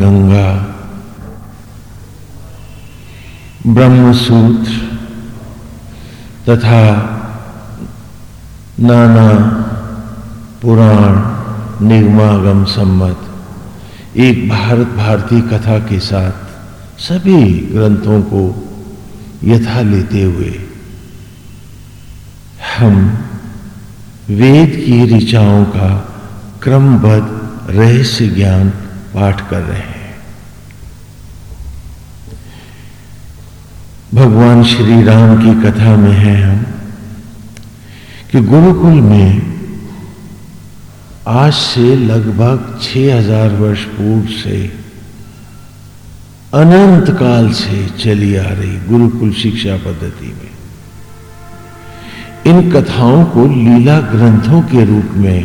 गंगा। ब्रह्मसूत्र तथा नाना पुराण निगमागम सम्मत, एक भारत भारती कथा के साथ सभी ग्रंथों को यथा लेते हुए हम वेद की ऋचाओं का क्रमबद्ध रहस्य ज्ञान पाठ कर रहे हैं। भगवान श्री राम की कथा में है हम कि गुरुकुल में आज से लगभग 6000 वर्ष पूर्व से अनंत काल से चली आ रही गुरुकुल शिक्षा पद्धति में। इन कथाओं को लीला ग्रंथों के रूप में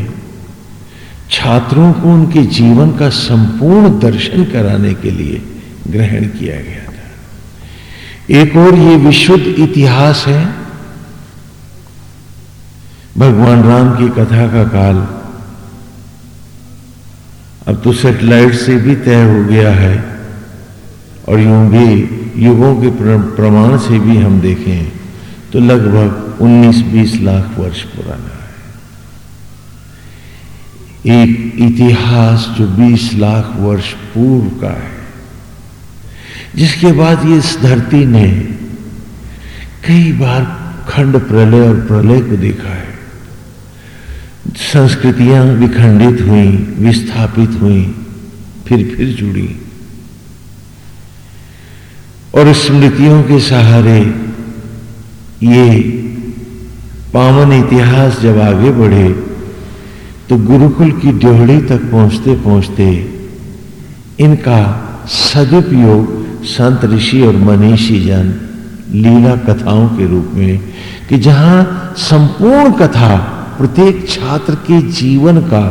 छात्रों को उनके जीवन का संपूर्ण दर्शन कराने के लिए ग्रहण किया गया था। एक और ये विशुद्ध इतिहास है। भगवान राम की कथा का काल अब तो सेटेलाइट से भी तय हो गया है और यूँ भी युगों के प्रमाण से भी हम देखें तो लगभग 19-20 लाख वर्ष पुराना। एक इतिहास जो 20 लाख वर्ष पूर्व का है, जिसके बाद ये इस धरती ने कई बार खंड प्रलय और प्रलय को देखा है। संस्कृतियाँ विखंडित हुई, विस्थापित हुई, फिर फिर जुड़ी। और स्मृतियों के सहारे ये पावन इतिहास जब आगे बढ़े तो गुरुकुल की ड्योहड़ी तक पहुँचते पहुँचते इनका सदुपयोग संत ऋषि और मनीषी जन लीला कथाओं के रूप में कि जहाँ संपूर्ण कथा प्रत्येक छात्र के जीवन का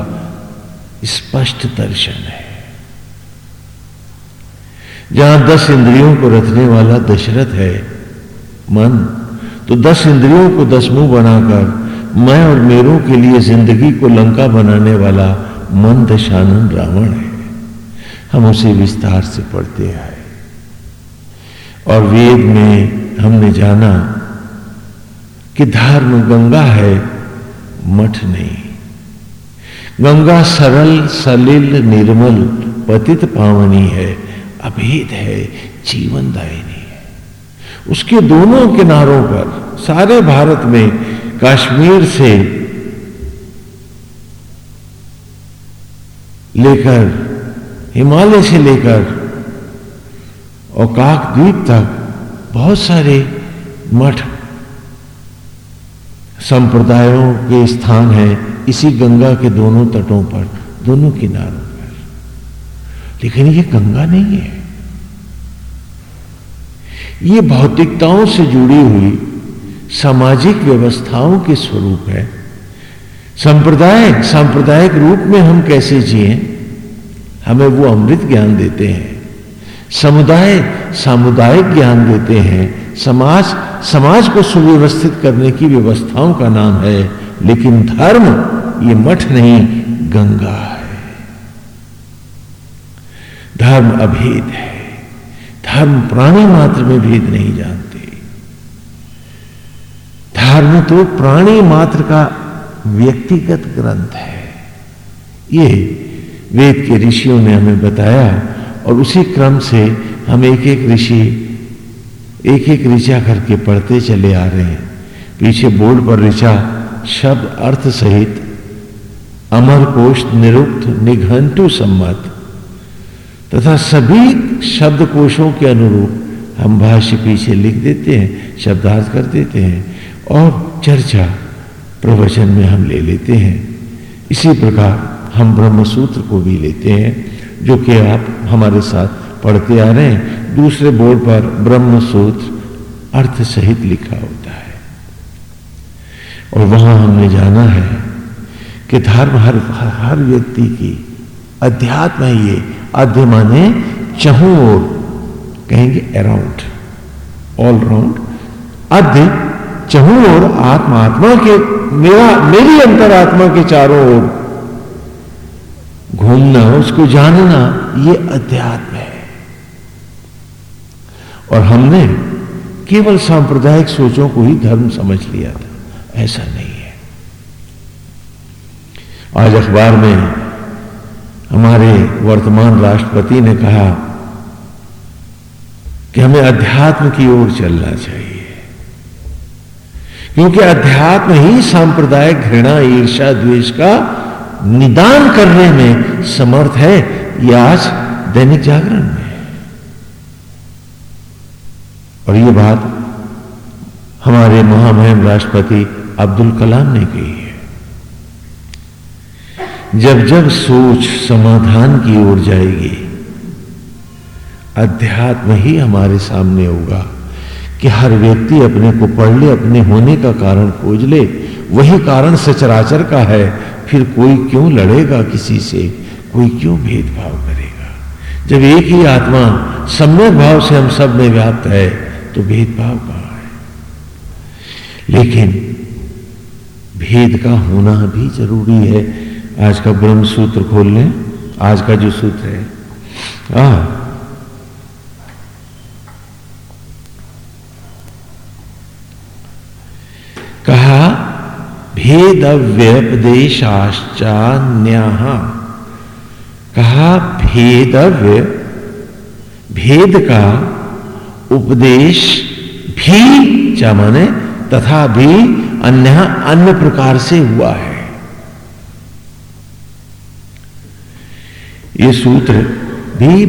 स्पष्ट दर्शन है। जहाँ दस इंद्रियों को रखने वाला दशरथ है, मन तो दस इंद्रियों को दस मुँह बनाकर मैं और मेरों के लिए ज़िंदगी को लंका बनाने वाला मन दशानन रावण है। हम उसे विस्तार से पढ़ते आए। और वेद में हमने जाना कि धर्म गंगा है, मठ नहीं। गंगा सरल, सलिल, निर्मल, पतित पावनी है, अभेद है, जीवनदायिनी उसके दोनों किनारों पर सारे भारत में कश्मीर से लेकर, हिमालय से लेकर और काक द्वीप तक बहुत सारे मठ संप्रदायों के स्थान हैं इसी गंगा के दोनों तटों पर, दोनों किनारों पर। लेकिन ये गंगा नहीं है। ये भौतिकताओं से जुड़ी हुई सामाजिक व्यवस्थाओं के स्वरूप है। संप्रदाय सांप्रदायिक रूप में हम कैसे जिए? हमें वो अमृत ज्ञान देते हैं। समुदाय, सामुदायिक ज्ञान देते हैं। समाज समाज को सुव्यवस्थित करने की व्यवस्थाओं का नाम है। लेकिन धर्म, ये मठ नहीं, गंगा है। धर्म अभेद है। धर्म प्राणी मात्र में भेद नहीं जानते। धर्म तो प्राणी मात्र का व्यक्तिगत ग्रंथ है। ये वेद के ऋषियों ने हमें बताया और उसी क्रम से हम एक एक ऋषि एक एक ऋचा करके पढ़ते चले आ रहे हैं। पीछे बोर्ड पर ऋचा, शब्द अर्थ सहित, अमर कोश निरुक्त निघंटु सम्मत, तथा सभी शब्द कोशों के अनुरूप हम भाष्य पीछे लिख देते हैं, शब्दार्थ कर देते हैं। और चर्चा प्रवचन में हम ले लेते हैं। इसी प्रकार हम ब्रह्म सूत्र को भी लेते हैं, जो कि आप हमारे साथ पढ़ते आ रहे हैं। दूसरे बोर्ड पर ब्रह्म सूत्र अर्थ सहित लिखा होता है। और वहाँ हमने जाना है कि धर्म हर हर व्यक्ति की अध्यात्म है ये। आद्य माने चहु ओर, कहेंगे अराउंड ऑल राउंड अध्य चहु और आत्मा आत्मा के, मेरा, मेरी अंतरात्मा के चारों ओर। घूमना, उसको जानना, ये अध्यात्म है। और हमने केवल सांप्रदायिक सोचों को ही धर्म समझ लिया था। ऐसा नहीं है। आज अखबार में हमारे वर्तमान राष्ट्रपति ने कहा कि हमें अध्यात्म की ओर चलना चाहिए। क्योंकि अध्यात्म ही सांप्रदायिक घृणा ईर्षा द्वेष का निदान करने में समर्थ है। यह आज दैनिक जागरण में और ये बात हमारे महामहिम राष्ट्रपति अब्दुल कलाम ने कही है। जब जब सोच समाधान की ओर जाएगी, अध्यात्म ही हमारे सामने होगा। कि हर व्यक्ति अपने को पढ़ ले, अपने होने का कारण खोज ले। वही कारण सचराचर का है। फिर कोई क्यों लड़ेगा किसी से? कोई क्यों भेदभाव करेगा? जब एक ही आत्मा सम्यक भाव से हम सब में व्याप्त है तो भेदभाव कहाँ है? लेकिन भेद का होना भी ज़रूरी है। आज का ब्रह्म सूत्र खोल लें। आज का जो सूत्र है आ कहा भेद व्यपदेशाश्चान्य कहा, भेदव्य, भेद का उपदेश भी क्या माने तथा भी अन्य अन्य प्रकार से हुआ है। ये सूत्र भी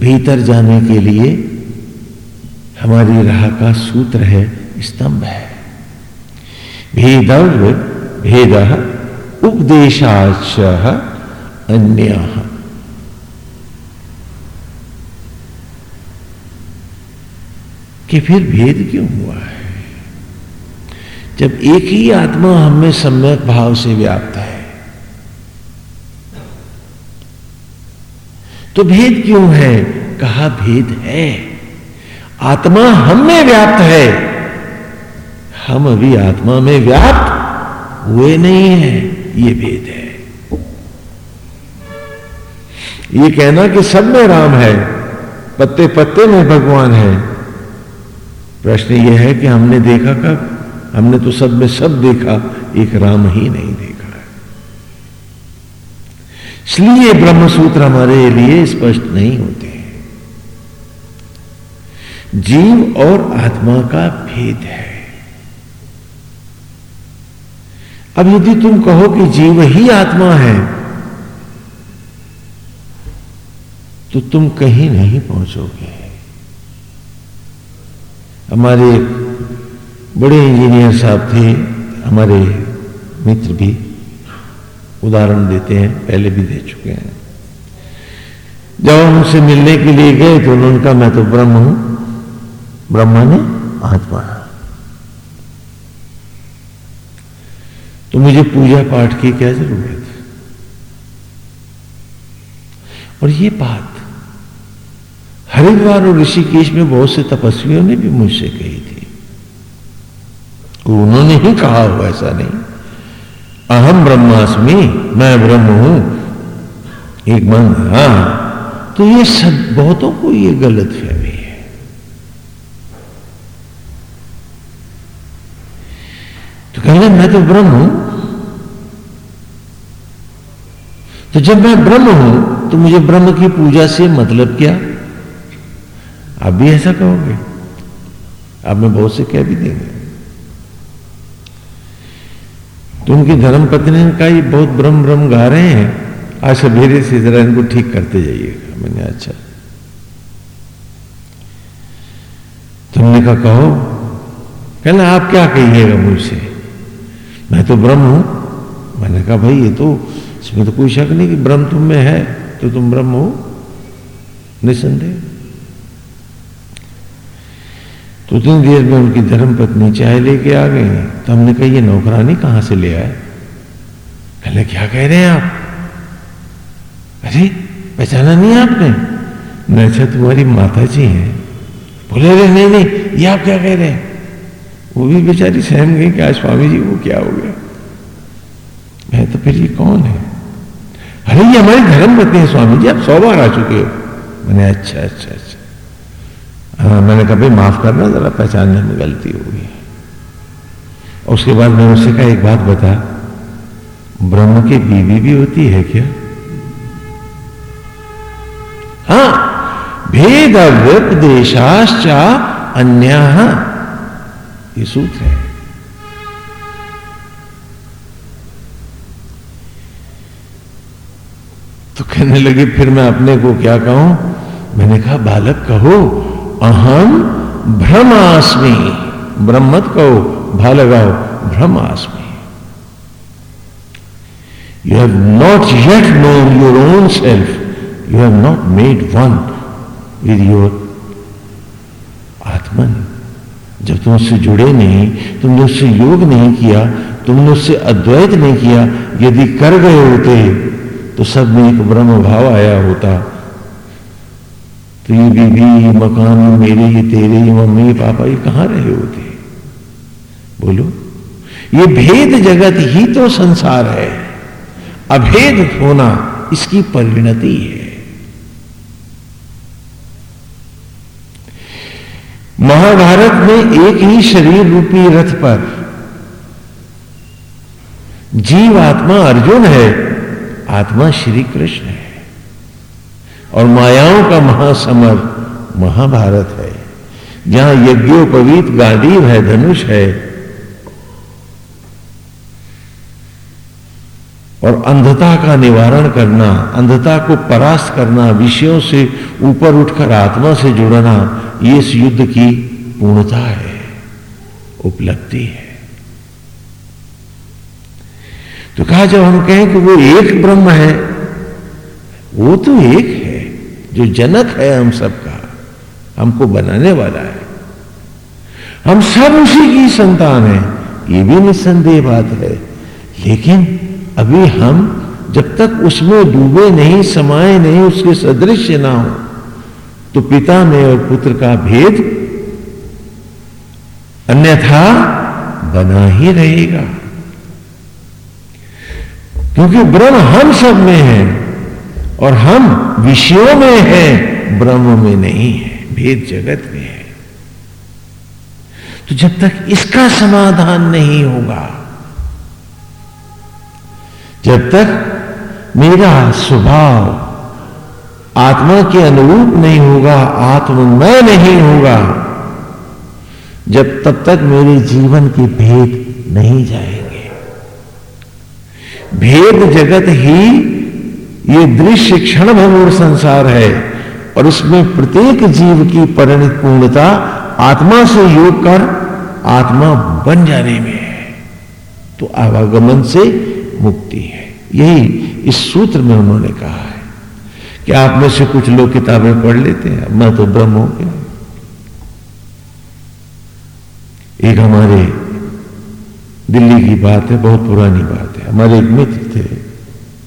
भीतर जाने के लिए हमारी राह का सूत्र है, स्तंभ है। भेद उपदेशाच अन्य। कि फिर भेद क्यों हुआ है? जब एक ही आत्मा हमें सम्यक भाव से व्याप्त है तो भेद क्यों है? कहा भेद है। आत्मा हम में व्याप्त है। हम अभी आत्मा में व्याप्त हुए नहीं है, ये भेद है। ये कहना कि सब में राम है, पत्ते पत्ते में भगवान है। प्रश्न यह है कि हमने देखा कब? हमने तो सब में सब देखा, एक राम ही नहीं देखा है। इसलिए ब्रह्म सूत्र हमारे लिए स्पष्ट नहीं होते जीव और आत्मा का भेद है। अब यदि तुम कहो कि जीव ही आत्मा है तो तुम कहीं नहीं पहुंचोगे। हमारे बड़े इंजीनियर साहब थे, हमारे मित्र भी उदाहरण देते हैं, पहले भी दे चुके हैं। जब हम उनसे मिलने के लिए गए तो उन्होंने कहा, मैं तो ब्रह्म हूँ, ब्रह्मा ने आत्मा तो मुझे पूजा पाठ की क्या ज़रूरत और ये बात हरिद्वार और ऋषिकेश में बहुत से तपस्वियों ने भी मुझसे कही थी। उन्होंने ही कहा हो ऐसा नहीं। अहम ब्रह्मास्मि, मैं ब्रह्म हूँ। एक मन हाँ। तो ये सब बहुतों को ये गलत फहमी है। तो कहना मैं तो ब्रह्म हूँ। तो जब मैं ब्रह्म हूँ तो मुझे ब्रह्म की पूजा से मतलब क्या? आप भी ऐसा कहोगे। आप में बहुत से कह भी देंगे। तो उनकी धर्म पत्नी ने कहा, ये बहुत ब्रह्म ब्रह्म गा रहे हैं। आज सवेरे से जरा इनको ठीक करते जाइएगा मैंने अच्छा। तुमने कहा, कहो। कहना, आप क्या कहिएगा मुझसे? मैं तो ब्रह्म हूँ। मैंने कहा, भाई, ये तो इसमें तो कोई शक नहीं कि ब्रह्म तुम में है तो तुम ब्रह्म हो। निसंदेह। तो उतनी देर में उनकी धर्म पत्नी चाय लेके आ गई। तो हमने कहा, ये नौकरानी कहाँ से ले आए? कहले क्या कह रहे हैं आप? अरे, पहचाना नहीं आपने? मैं अच्छा तुम्हारी माता जी हैं। बोले, अरे, नहीं नहीं, ये आप क्या कह रहे हैं? वो भी बेचारी सहम गई कि आज स्वामी जी, वो क्या हो गया? मैं तो फिर ये कौन है? अरे ये हमारी धर्म पत्नी है स्वामी जी आप सौ बार आ चुके हो। मैंने अच्छा अच्छा अच्छा। हाँ मैंने कहा, भाई, माफ़ करना, जरा पहचानने में गलती हो गई उसके बाद मैंने उससे कहा, एक बात बता, ब्रह्म की बीवी भी होती है क्या? हाँ भेद व्यपदेशाश्चा अन्य। ये सूत्र है। कहने लगे, फिर मैं अपने को क्या कहूँ? मैंने कहा, बालक, कहो अहम भ्रमास्मि ब्रह्मत कहो भा लगाओ भ्रमास्मि you have not yet known your own self you have not made one with your आत्मन। जब तुम उससे जुड़े नहीं, तुमने उससे योग नहीं किया, तुमने उससे अद्वैत नहीं किया, यदि कर गए होते तो सब में एक ब्रह्म भाव आया होता। तो ये बीबी मकान, मेरे, ये तेरे, ये मम्मी पापा, ये कहाँ रहे होते? बोलो, ये भेद जगत ही तो संसार है। अभेद होना इसकी परिणति है। महाभारत में एक ही शरीर रूपी रथ पर जीव आत्मा अर्जुन है। आत्मा श्री कृष्ण है। और मायाओं का महासमर महाभारत है। जहाँ यज्ञोपवीत गांडीव है, धनुष है। और अंधता का निवारण करना, अंधता को परास्त करना, विषयों से ऊपर उठकर आत्मा से जुड़ना, ये इस युद्ध की पूर्णता है, उपलब्धि है। तो कहा, जब हम कहें कि वो एक ब्रह्म है, वो तो एक है, जो जनक है हम सबका, हमको बनाने वाला है। हम सब उसी की संतान है, ये भी निस्संदेह बात है। लेकिन अभी हम जब तक उसमें डूबे नहीं, समाये नहीं, उसके सदृश्य ना हो तो पिता में और पुत्र का भेद अन्यथा बना ही रहेगा। क्योंकि ब्रह्म हम सब में है और हम विषयों में हैं, ब्रह्म में नहीं है, भेद जगत में है। तो जब तक इसका समाधान नहीं होगा, जब तक मेरा स्वभाव आत्मा के अनुरूप नहीं होगा, आत्ममय नहीं होगा, जब तब तक मेरे जीवन के भेद नहीं जाएँगे। भेद जगत ही ये दृश्य क्षण भंगुर संसार है और उसमें प्रत्येक जीव की परिणित पूर्णता आत्मा से योग कर आत्मा बन जाने में है। तो आवागमन से मुक्ति है। यही इस सूत्र में उन्होंने कहा है कि आप में से कुछ लोग किताबें पढ़ लेते हैं। मैं तो ब्रह्म हो गया। एक हमारे दिल्ली की बात है, बहुत पुरानी बात। हमारे एक मित्र थे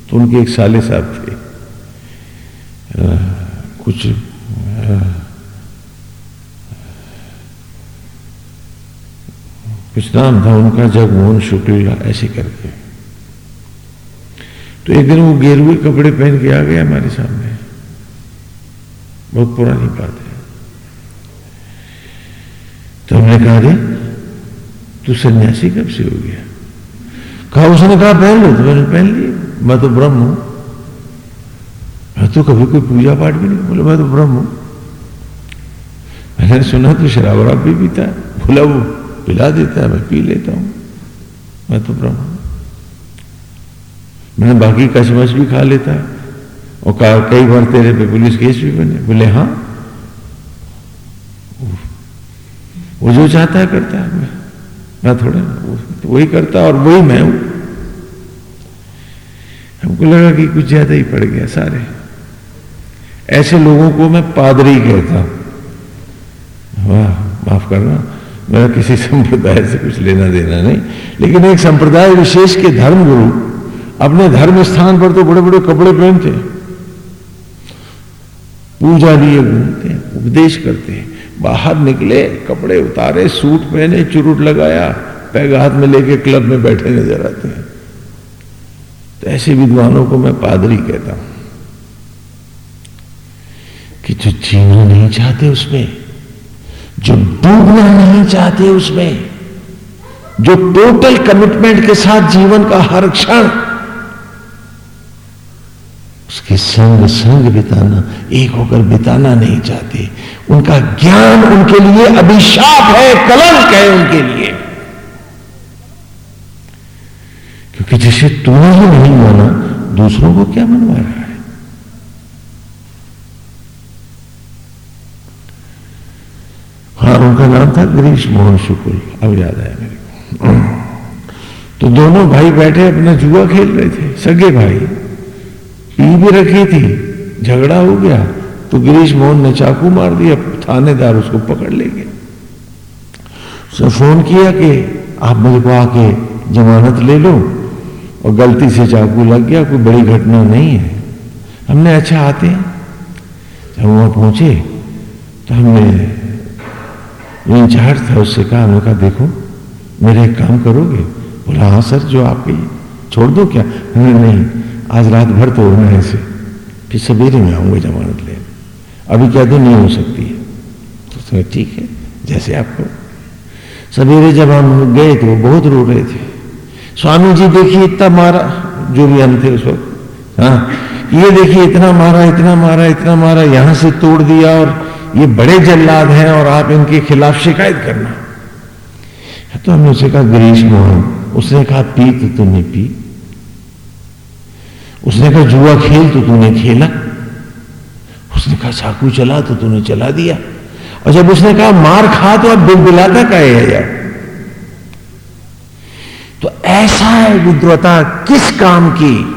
तो उनके एक साले साहब थे। आ, कुछ आ, कुछ नाम था उनका जगमोहन शुक्ल ऐसे करके। तो एक दिन वो गेरुए कपड़े पहन के आ गए हमारे सामने। बहुत पुरानी बात है। तो हमने कहा रे तू सन्यासी कब से हो गया? कहा, उसने कहा, पहन लो। तो मैंने पहन लिया मैं तो ब्रह्म हूँ। मैं तो कभी कोई पूजा पाठ भी नहीं बोले, मैं तो ब्रह्म हूँ। मैंने सुना तो शराब वराब भी पीता है? बोला, वो पिला देता है, मैं पी लेता हूँ। मैं तो ब्रह्म हूँ। मैंने बाकी कचमच भी खा लेता है। और कहा कई बार तेरे पे पुलिस केस भी बने। बोले हाँ। वो जो चाहता है, करता है। मैं मैं थोड़ा वही करता और वही मैं हूँ। हमको लगा कि कुछ ज़्यादा ही पड़ गया सारे। ऐसे लोगों को मैं पादरी कहता वाह, माफ़ करना, मेरा किसी संप्रदाय से कुछ लेना देना नहीं, लेकिन एक संप्रदाय विशेष के धर्म गुरु अपने धर्म स्थान पर तो बड़े बड़े कपड़े पहनते पूजा लिए घूमते उपदेश करते हैं। बाहर निकले, कपड़े उतारे, सूट पहने, चुरुट लगाया, पैग हाथ में लेके क्लब में बैठे नज़र आते हैं। तो ऐसे विद्वानों को मैं पादरी कहता हूँ कि जो जीना नहीं चाहते उसमें, जो डूबना नहीं चाहते उसमें, जो टोटल कमिटमेंट के साथ जीवन का हर क्षण, उसके संग संग बिताना, एक होकर बिताना नहीं चाहते। उनका ज्ञान उनके लिए अभिशाप है, कलंक है उनके लिए। क्योंकि जिसे तूने ही नहीं माना, दूसरों को क्या मनवा रहा है? हाँ उनका नाम था गिरीश मोहन शुक्ल, अब याद आया मेरे को। तो दोनों भाई बैठे अपना जुआ खेल रहे थे। सगे भाई पी भी रखी थी, झगड़ा हो गया। तो गिरीश मोहन ने चाकू मार दिया, थानेदार उसको पकड़ लेंगे उसने फ़ोन किया कि आप मुझे को आके जमानत ले लो और गलती से चाकू लग गया, कोई बड़ी घटना नहीं है। हमने अच्छा आते हैं। जब वहाँ पहुँचे तो हमने इंचार्ज था, उससे कहा, हमने कहा, देखो, मेरे एक काम करोगे? बोला हाँ सर, जो आप छोड़ दो क्या? नहीं नहीं, आज रात भर तो होना है इसे। फिर सवेरे में आऊँगा जमानत ले अभी क्या दिन नहीं हो सकती है। तो उसने ठीक है, जैसे आपको। सवेरे जब हम गए तो वो बहुत रो रहे थे। स्वामी जी देखिए इतना मारा, जो भी हम थे उस वक्त हाँ ये देखिए इतना मारा इतना मारा इतना मारा, यहाँ से तोड़ दिया और ये बड़े जल्लाद हैं और आप इनके खिलाफ शिकायत करना। तो हमने उसे कहा, गिरीश मोहन, उसने कहा, पी तो तुमने पी। उसने कहा, जुआ खेल तो तूने खेला। उसने कहा चाकू चला तो तूने चला दिया। और जब उसने कहा, मार खा तो अब बिलबिलाता का है यार? तो ऐसा है विद्वता किस काम की,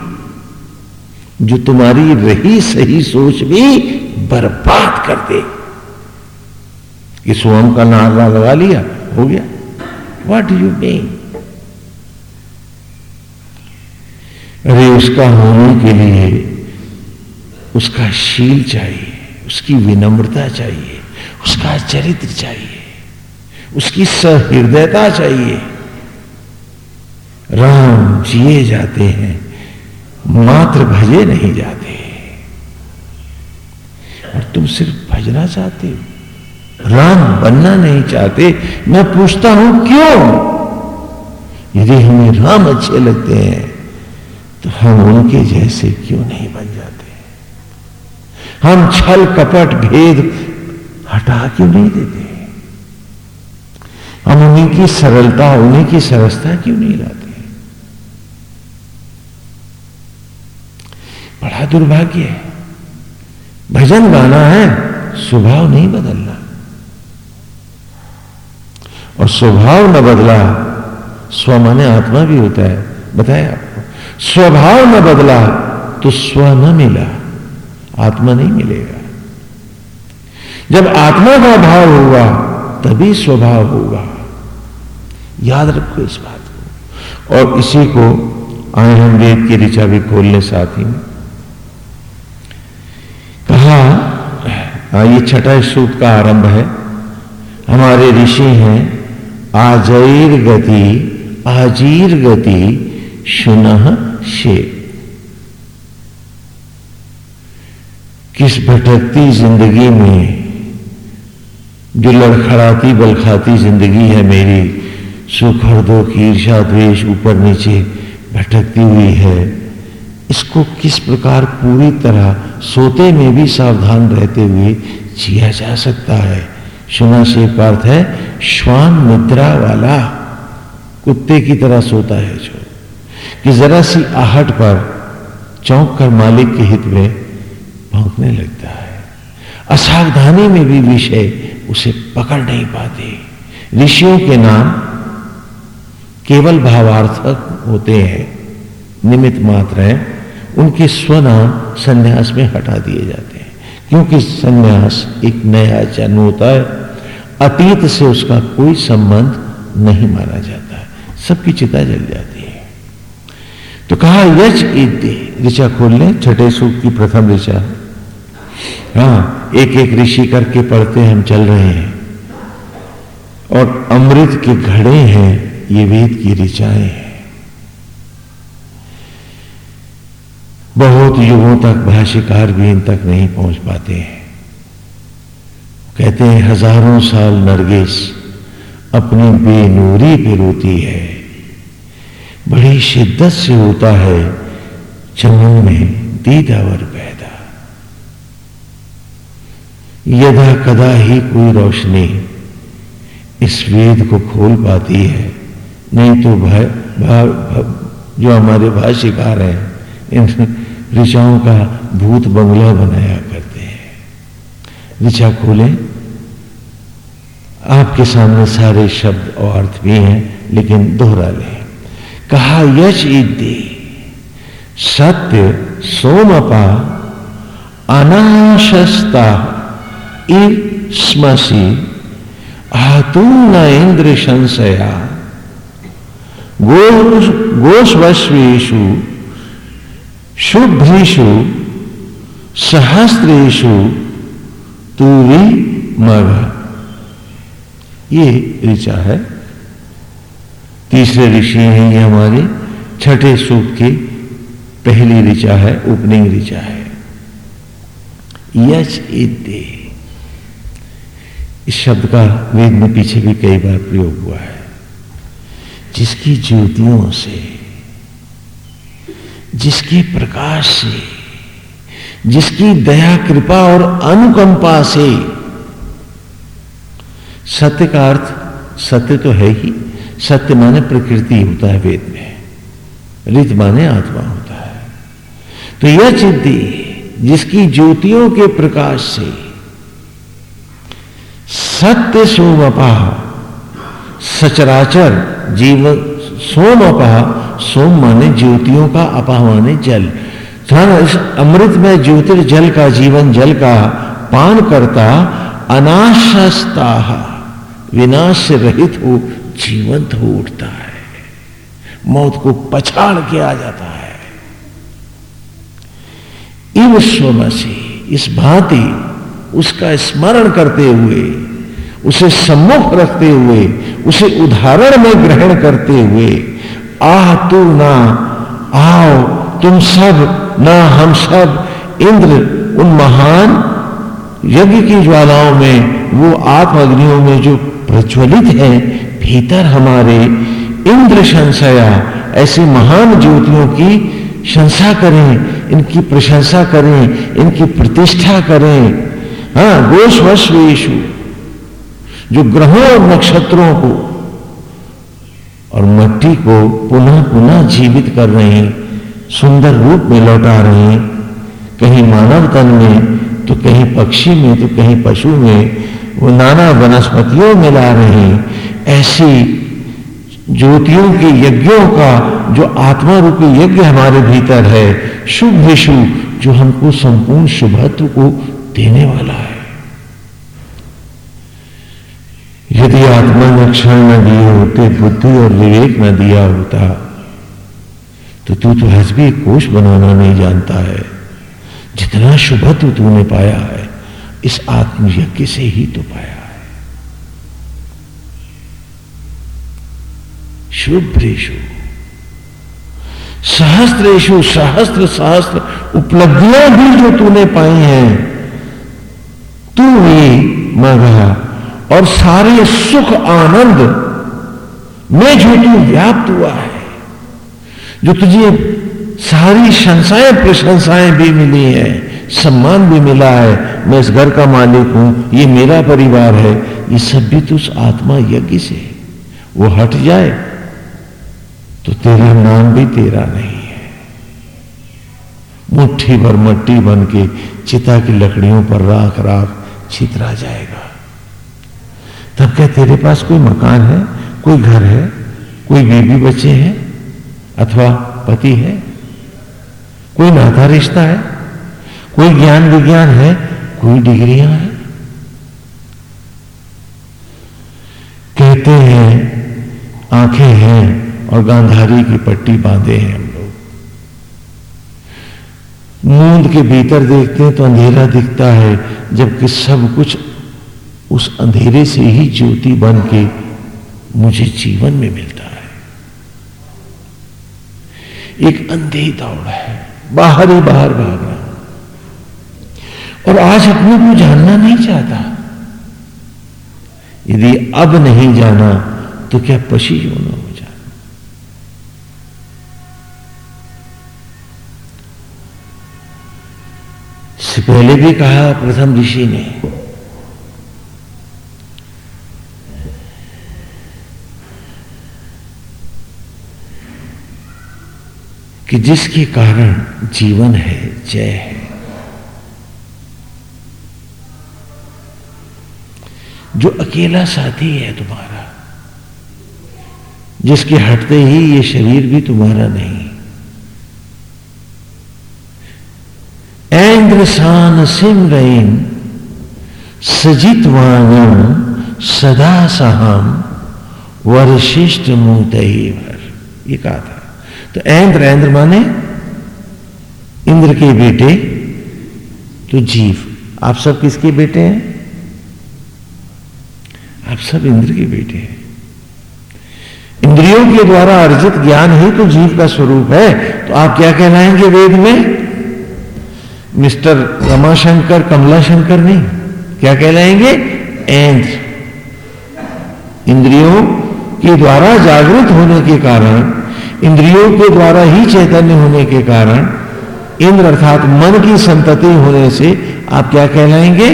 जो तुम्हारी रही सही सोच भी बर्बाद कर दे। कि सोम का नारा लगा लिया, हो गया। वट यू मीन अरे, उसका होने के लिए उसका शील चाहिए, उसकी विनम्रता चाहिए, उसका चरित्र चाहिए, उसकी सहृदयता चाहिए। राम जिए जाते हैं, मात्र भजे नहीं जाते। और तुम सिर्फ़ भजना चाहते हो? राम बनना नहीं चाहते। मैं पूछता हूँ, क्यों? यदि हमें राम अच्छे लगते हैं तो हम उनके जैसे क्यों नहीं बन जाते? हम छल कपट भेद हटा क्यों नहीं देते? हम उन्हीं की सरलता, उन्हीं की सरसता क्यों नहीं लाते? बड़ा दुर्भाग्य है। भजन गाना है, स्वभाव नहीं बदलना। और स्वभाव न बदला, स्व माने आत्मा भी होता है। बताया आपको, स्वभाव न बदला तो स्व न मिला। आत्मा नहीं मिलेगा। जब आत्मा का भाव होगा, तभी स्वभाव होगा। याद रखो इस बात को। और इसी को आए हम वेद की ऋचा भी खोलने साथी में कहा ये छठा सूत का आरंभ है। हमारे ऋषि हैं आजैर गति आजीर गति सुनह शे किस भटकती ज़िंदगी में? जो लड़खड़ाती बलखाती ज़िंदगी है मेरी, सुख और दुख ईर्षा द्वेष, ऊपर नीचे भटकती हुई है। इसको किस प्रकार पूरी तरह सोते में भी सावधान रहते हुए जिया जा सकता है? सुना से अर्थ है, श्वान मुद्रा वाला कुत्ते की तरह सोता है जो। कि जरा सी आहट पर चौंक कर मालिक के हित में भौंकने लगता है। असावधानी में भी विषय उसे पकड़ नहीं पाते। ऋषियों के नाम केवल भावार्थक होते हैं निमित मात्र हैं। उनके स्वनाम संन्यास में हटा दिए जाते हैं, क्योंकि संन्यास एक नया जन्म होता है। अतीत से उसका कोई संबंध नहीं माना जाता है। सबकी चिता जल जाती है। तो कहा यज ऋचा खोल लें, छठे सूख की प्रथम ऋचा। हाँ एक एक ऋषि करके पढ़ते हम चल रहे हैं। और अमृत के घड़े हैं, ये वेद की ऋचाएँ हैं। बहुत युगों तक भाष्यकार भी इन तक नहीं पहुँच पाते हैं। कहते हैं, हज़ारों साल नरगिस अपनी बेनूरी पे रोती है। बड़ी शिद्दत से होता है, चमन में दीदावर पैदा। यदा कदा ही कोई रोशनी इस वेद को खोल पाती है। नहीं तो भा, भा, भा, जो हमारे भाष्यकार हैं इन ऋचाओं का भूत बंगला बनाया करते हैं। ऋचा खोलें। आपके सामने सारे शब्द और अर्थ भी हैं लेकिन दोहरा लें। कहा यश इति सत्य सोमपा अनाशस्ता स्मसी आतून इंद्र संशया गोस्वश्वेशु शुभ्रीषु सहस्त्रेशु तूरी मग। ये ऋचा है। तीसरे ऋषि हैं ये हमारे। छठे सूक्त की पहली ऋचा है, ओपनिंग ऋचा है। यश इदे इस शब्द का वेद में पीछे भी कई बार प्रयोग हुआ है। जिसकी ज्योतियों से, जिसके प्रकाश से, जिसकी दया, कृपा और अनुकंपा से, सत्य का अर्थ सत्य तो है ही, सत्य माने प्रकृति होता है वेद में, रित माने आत्मा होता है। तो यह चिंती जिसकी ज्योतियों के प्रकाश से सत्य सोमपा। सचराचर जीवन सोम अपा सोम माने ज्योतियों का अपा माने जल इस अमृत में ज्योतिर्जल का जीवन जल का पान करता अनाशस्ता। विनाश से रहित हो, जीवंत हो उठता है। मौत को पछाड़ के आ जाता है। इव स्वमसी इस भांति, उसका स्मरण करते हुए उसे सम्मुख रखते हुए, उसे उदाहरण में ग्रहण करते हुए आ तू ना, आओ, तुम सब, ना हम सब, इंद्र, उन महान यज्ञ की ज्वालाओं में, वो आत्मअग्नियों में जो प्रज्वलित है, भीतर हमारे इंद्र संशया ऐसी महान ज्योतियों की शंसा करें, इनकी प्रशंसा करें, इनकी प्रतिष्ठा करें। हाँ गोश वशु जो ग्रहों और नक्षत्रों को और मट्टी को पुनः पुनः जीवित कर रहे हैं, सुंदर रूप में लौटा रहे हैं। कहीं मानव तन में तो कहीं पक्षी में तो कहीं पशु में, वो नाना वनस्पतियों में ला रहे हैं। ऐसी ज्योतियों के यज्ञों का जो आत्मा रूपी यज्ञ हमारे भीतर है, शुभ विशु जो हमको संपूर्ण शुभत्व को देने वाला है। यदि आत्मा ने क्षण न दिए होते, बुद्धि और विवेक न दिया होता तो तू तो हज भी कोष बनाना नहीं जानता है। जितना शुभत्व तूने पाया है, इस आत्मयज्ञ से ही तो पाया है। शुभ्रेशु सहस्त्रेशु सहस्त्र सहस्त्र उपलब्धियाँ भी जो तूने पाई हैं, तू भी मगा और सारे सुख आनंद में जो तू व्याप्त हुआ है, जो तुझे सारी शंसाएँ प्रशंसाएँ भी मिली हैं, सम्मान भी मिला है, मैं इस घर का मालिक हूँ, ये मेरा परिवार है, ये सब भी तो उस आत्मा यज्ञ से वो हट जाए तो तेरा नाम भी तेरा नहीं है। मुट्ठी भर मट्टी बन के चिता की लकड़ियों पर राख राख छितरा जाएगा। तब क्या तेरे पास कोई मकान है, कोई घर है, कोई बीबी बच्चे हैं, अथवा पति है? कोई नाता रिश्ता है, कोई ज्ञान विज्ञान है, कोई डिग्रियाँ हैं? कहते हैं, आँखें हैं और गांधारी की पट्टी बांधे हैं हम लोग। मूंद के भीतर देखते हैं तो अंधेरा दिखता है, जबकि सब कुछ उस अंधेरे से ही ज्योति बन के मुझे जीवन में मिलता है। एक अंधे दौड़ है, बाहर ही बाहर भाग रहा और आज अपने को जानना नहीं चाहता। यदि अब नहीं जाना तो क्या पशी होना हो जाना इससे पहले भी कहा प्रथम ऋषि ने कि जिसके कारण जीवन है, जय है। जो अकेला साथी है तुम्हारा, जिसके हटते ही ये शरीर भी तुम्हारा नहीं, ऐन्द्र सान सिम रहीम, सजितवानम सदा सहम, वरिशिष्ट मुतही भर ये कहा था। तो ऐन्द्र ऐन्द्र माने इंद्र के बेटे तो जीव। आप सब किसके बेटे हैं? आप सब इंद्र के बेटे हैं। इंद्रियों के द्वारा अर्जित ज्ञान ही तो जीव का स्वरूप है। तो आप क्या कहलाएँगे वेद में? मिस्टर रमाशंकर कमला शंकर नहीं। क्या कहलाएँगे? ऐन्द्र इंद्रियों के द्वारा जागृत होने के कारण इंद्रियों के द्वारा ही चैतन्य होने के कारण इंद्र अर्थात मन की संतति होने से आप क्या कहलाएँगे?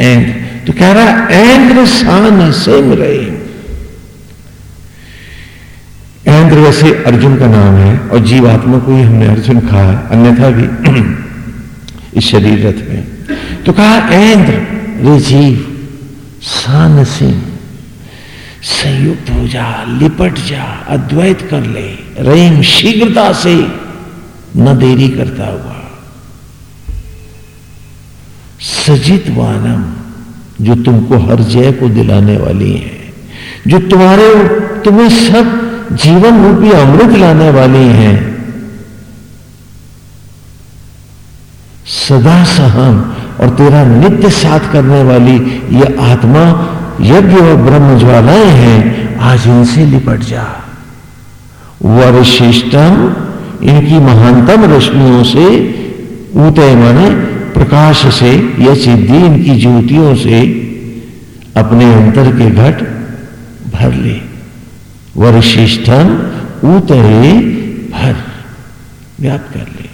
ऐन्द्र तो कह रहा ऐन्द्र सान सिम रहे। ऐन्द्र वैसे अर्जुन का नाम है और जीवात्मा को ही हमने अर्जुन कहा, अन्यथा भी इस शरीर रथ में। तो कहा ऐन्द्र रे जीव सान सिंह संयुक्त हो जा लिपट जा, अद्वैत कर ले। रेम शीघ्रता से न देरी करता हुआ। सजित वानम, जो तुमको हर जय को दिलाने वाली है, जो तुम्हारे, तुम्हें सब जीवन रूपी अमृत लाने वाली है, सदा सहम और तेरा नित्य साथ करने वाली यह आत्मा यज्ञ और ब्रह्म ज्वालाएँ हैं, आज इनसे लिपट जा। वरिशिष्टम इनकी महानतम रश्मियों से ऊतय माने प्रकाश से यह सिद्धि इनकी ज्योतियों से, अपने अंतर के घट भर ले। वरिशिष्टम ऊतय भर व्याप कर ले।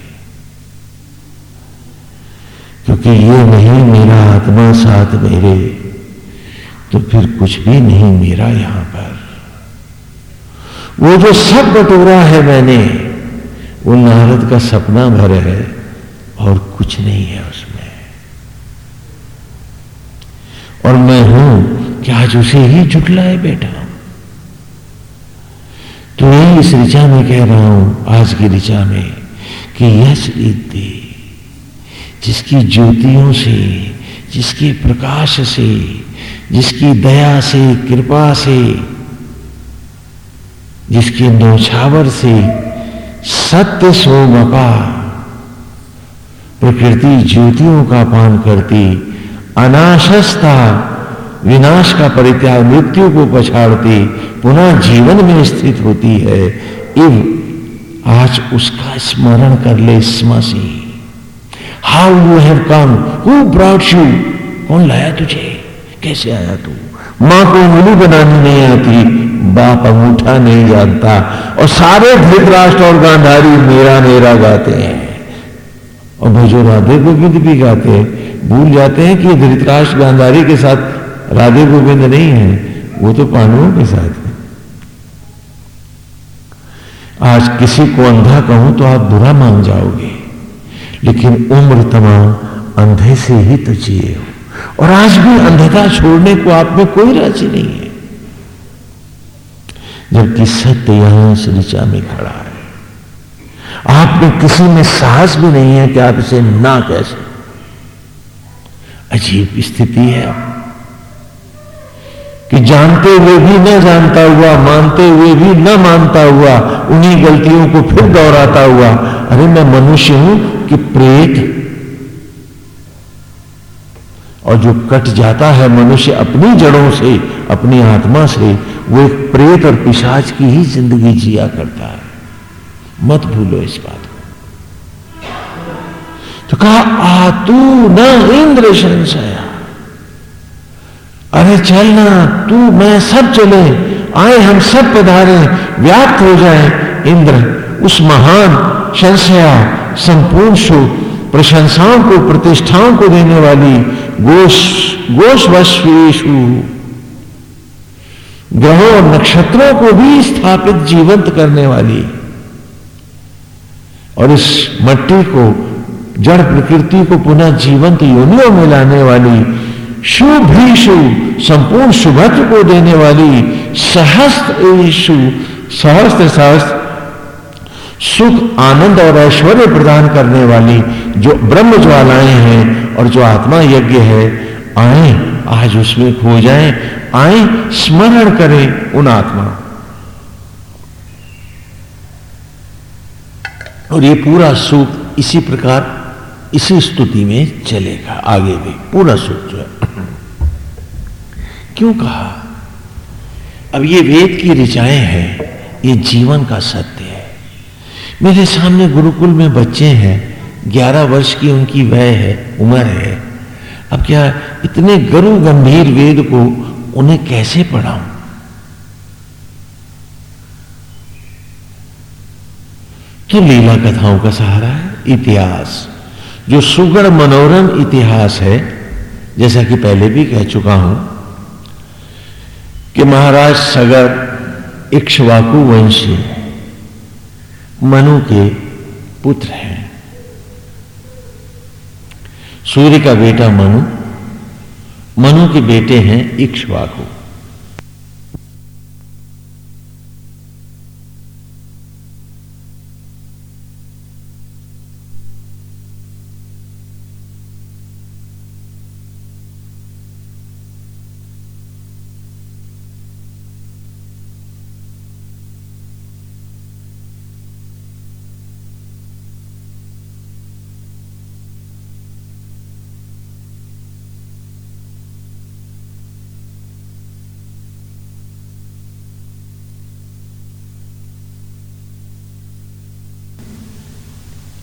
क्योंकि ये नहीं मेरा आत्मा साथ मेरे। तो फिर कुछ भी नहीं मेरा यहाँ पर। वो जो सब बटोरा है मैंने, वो नारद का सपना भर है और कुछ नहीं है उसमें। और मैं हूँ कि आज उसे ही जुटलाए हूँ तो यही इस ऋचा में कह रहा हूँ, आज की ऋचा में, कि यश दे जिसकी ज्योतियों से, जिसके प्रकाश से जिसकी दया से, कृपा से, जिसके नौछावर से सत्य सोमका प्रकृति ज्योतियों का पान करती, अनाशस्ता विनाश का परित्याग मृत्यु को पछाड़ती, पुनः जीवन में स्थित होती है। इव आज उसका स्मरण कर ले स्मसी। How you have come who brought you कौन लाया तुझे? कैसे आया तू? माँ को उंगली बनानी नहीं आती, बाप अंगूठा नहीं जानता, और सारे धृतराष्ट्र और गांधारी मेरा मेरा गाते हैं। और भजो राधे गोविंद भी गाते हैं। भूल जाते हैं कि धृतराष्ट्र, गांधारी के साथ राधे गोविंद नहीं है, वो तो पांडवों के साथ है। आज किसी को अंधा कहूँ तो आप बुरा मान जाओगे, लेकिन उम्र तमाम अंधे से ही तो जिए हो। और आज भी अंधता छोड़ने को आप में कोई राज़ी नहीं है। जबकि सत्य यहाँ इस ऋचा में खड़ा है। आप में किसी में साहस भी नहीं है कि आप इसे ना कह कैसे अजीब स्थिति है। कि जानते हुए भी न जानता हुआ, मानते हुए भी न मानता हुआ, उन्हीं गलतियों को फिर दोहराता हुआ, अरे मैं मनुष्य हूँ कि प्रेत और जो कट जाता है मनुष्य अपनी जड़ों से, अपनी आत्मा से, वो एक प्रेत और पिशाच की ही ज़िंदगी जिया करता है। मत भूलो इस बात को। तो कहा आ तू न इंद्र संशया। अरे चलना तू, मैं सब चले, आए हम सब पधारे, व्याप्त हो जाए इंद्र, उस महान संशया, संपूर्ण सुख, प्रशंसाओं को, प्रतिष्ठाओं को देने वाली गोशवशु ग्रहों और नक्षत्रों को भी स्थापित जीवंत करने वाली। और इस मट्टी को, जड़ प्रकृति को पुनः जीवंत योनियों में लाने वाली शुभ संपूर्ण शुभत्व को देने वाली सहस्त्र ईशु सहस्त्र सहस्त्र सुख, आनंद और ऐश्वर्य प्रदान करने वाली जो ब्रह्म ज्वालाएँ हैं और जो आत्मा यज्ञ है, आए, आज उसमें खो जाए, आए, स्मरण करें उन आत्मा। और ये पूरा सुख इसी प्रकार, इसी स्तुति में चलेगा, आगे भी। पूरा सुख जो है। क्यों कहा? अब ये वेद की ऋचाएँ हैं, ये जीवन का सत्य है। मेरे सामने गुरुकुल में बच्चे हैं ग्यारह वर्ष की उनकी वय है, उम्र है। अब क्या इतने गरु गंभीर वेद को उन्हें कैसे पढ़ाऊं? तो लीला कथाओं का सहारा है? इतिहास। जो सुगढ़ मनोरम इतिहास है, जैसा कि पहले भी कह चुका हूँ, कि महाराज सगर इक्ष्वाकु वंशी मनु के पुत्र हैं। सूर्य का बेटा मनु मनु के बेटे हैं इक्ष्वाकु।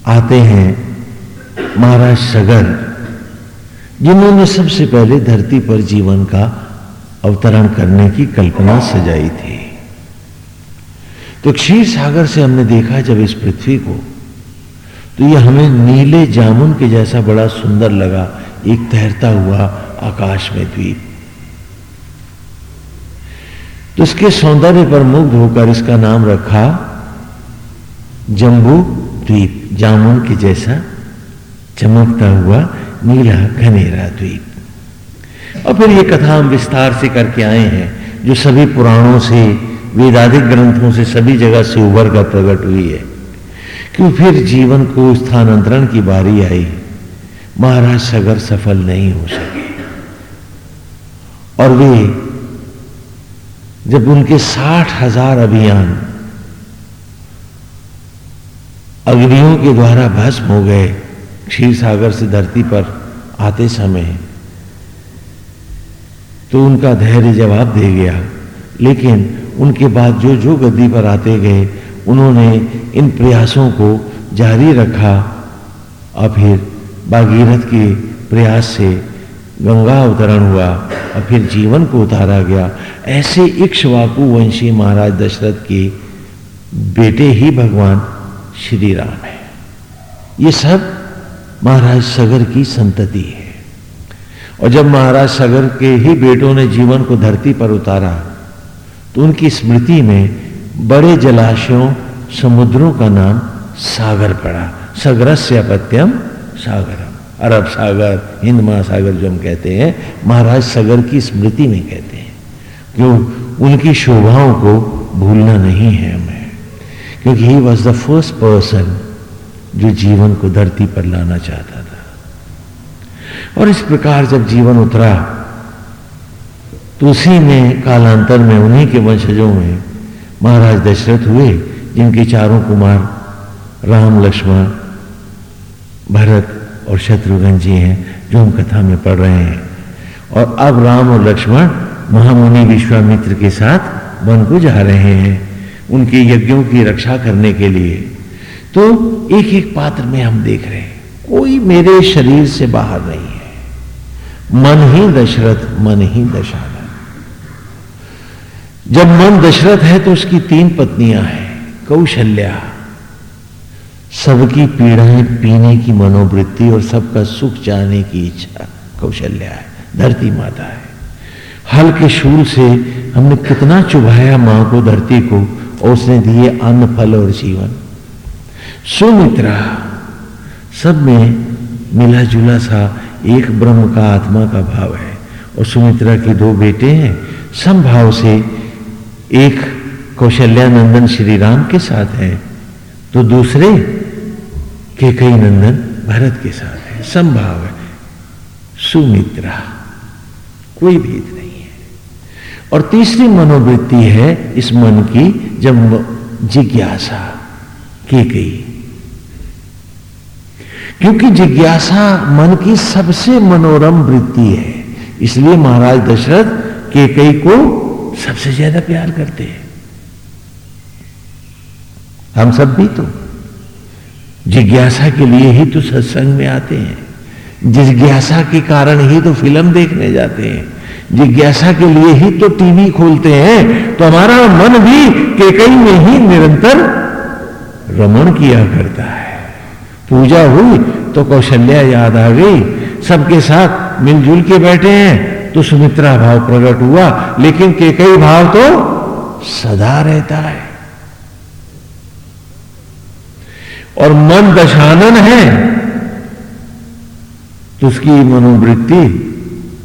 आते हैं महाराज सगर, जिन्होंने सबसे पहले धरती पर जीवन का अवतरण करने की कल्पना सजाई थी। तो क्षीर सागर से हमने देखा जब इस पृथ्वी को तो यह हमें नीले जामुन के जैसा बड़ा सुंदर लगा, एक तैरता हुआ आकाश में द्वीप। तो इसके सौंदर्य पर मुग्ध होकर इसका नाम रखा जम्बू द्वीप, जामुन के जैसा चमकता हुआ नीला घनेरा द्वीप। और फिर ये कथा हम विस्तार से करके आए हैं, जो सभी पुराणों से, वेदाधिक ग्रंथों से, सभी जगह से उभर कर प्रकट हुई है। क्यों फिर जीवन को स्थानांतरण की बारी आई? महाराज सगर सफल नहीं हो सके। और वे, जब उनके साठ हज़ार अभियान अग्नियों के द्वारा भस्म हो गए। क्षीर सागर से धरती पर आते समय तो उनका धैर्य जवाब दे गया। लेकिन उनके बाद जो जो गद्दी पर आते गए, उन्होंने इन प्रयासों को जारी रखा और फिर बागीरथ के प्रयास से गंगा अवतरण हुआ और फिर जीवन को उतारा गया। ऐसे इक्ष्वाकु वंशी महाराज दशरथ के बेटे ही भगवान श्री राम है। ये सब महाराज सगर की संतति है। और जब महाराज सगर के ही बेटों ने जीवन को धरती पर उतारा तो उनकी स्मृति में बड़े जलाशयों, समुद्रों का नाम सागर पड़ा। सगरस्य अपत्यम सागरम। अरब सागर, हिंद महासागर जो हम कहते हैं, महाराज सगर की स्मृति में कहते हैं। क्यों? उनकी शोभाओं को भूलना नहीं है हमें। क्योंकि he was the first person जो जीवन को धरती पर लाना चाहता था। और इस प्रकार जब जीवन उतरा तो उसी में कालांतर में उन्हीं के वंशजों में महाराज दशरथ हुए, जिनके चारों कुमार राम, लक्ष्मण, भरत और शत्रुघ्न जी हैं, जो हम कथा में पढ़ रहे हैं। और अब राम और लक्ष्मण महामुनि विश्वामित्र के साथ वन को जा रहे हैं। उनके यज्ञों की रक्षा करने के लिए। तो एक एक पात्र में हम देख रहे हैं, कोई मेरे शरीर से बाहर नहीं है। मन ही दशरथ, मन ही दशानन। जब मन दशरथ है तो उसकी तीन पत्नियाँ हैं, कौशल्या। सबकी पीड़ाएँ पीने की मनोवृत्ति और सबका सुख चाहने की इच्छा, कौशल्या है, धरती माता है। हल के शूल से हमने कितना चुभाया माँ को धरती को और उसने दिए अन्न, फल और जीवन। सुमित्रा, सब में मिला जुला सा एक ब्रह्म का आत्मा का भाव है। और सुमित्रा के दो बेटे हैं, संभाव से एक कौशल्यानंदन श्री राम के साथ है तो दूसरे के कई नंदन भरत के साथ है। संभाव है। सुमित्रा, कोई भेद नहीं। और तीसरी मनोवृत्ति है इस मन की, जब जिज्ञासा की गई। क्योंकि जिज्ञासा मन की सबसे मनोरम वृत्ति है, इसलिए महाराज दशरथ के कई को सबसे ज़्यादा प्यार करते हैं। हम सब भी तो जिज्ञासा के लिए ही तो सत्संग में आते हैं। जिज्ञासा के कारण ही तो फ़िल्म देखने जाते हैं। जिज्ञासा के लिए ही तो टीवी खोलते हैं तो हमारा मन भी केकई में ही निरंतर रमण किया करता है। पूजा हुई तो कौशल्या याद आ गई। सबके साथ मिलजुल के बैठे हैं तो सुमित्रा भाव प्रकट हुआ, लेकिन केकई भाव तो सदा रहता है। और मन दशानन है तो उसकी मनोवृत्ति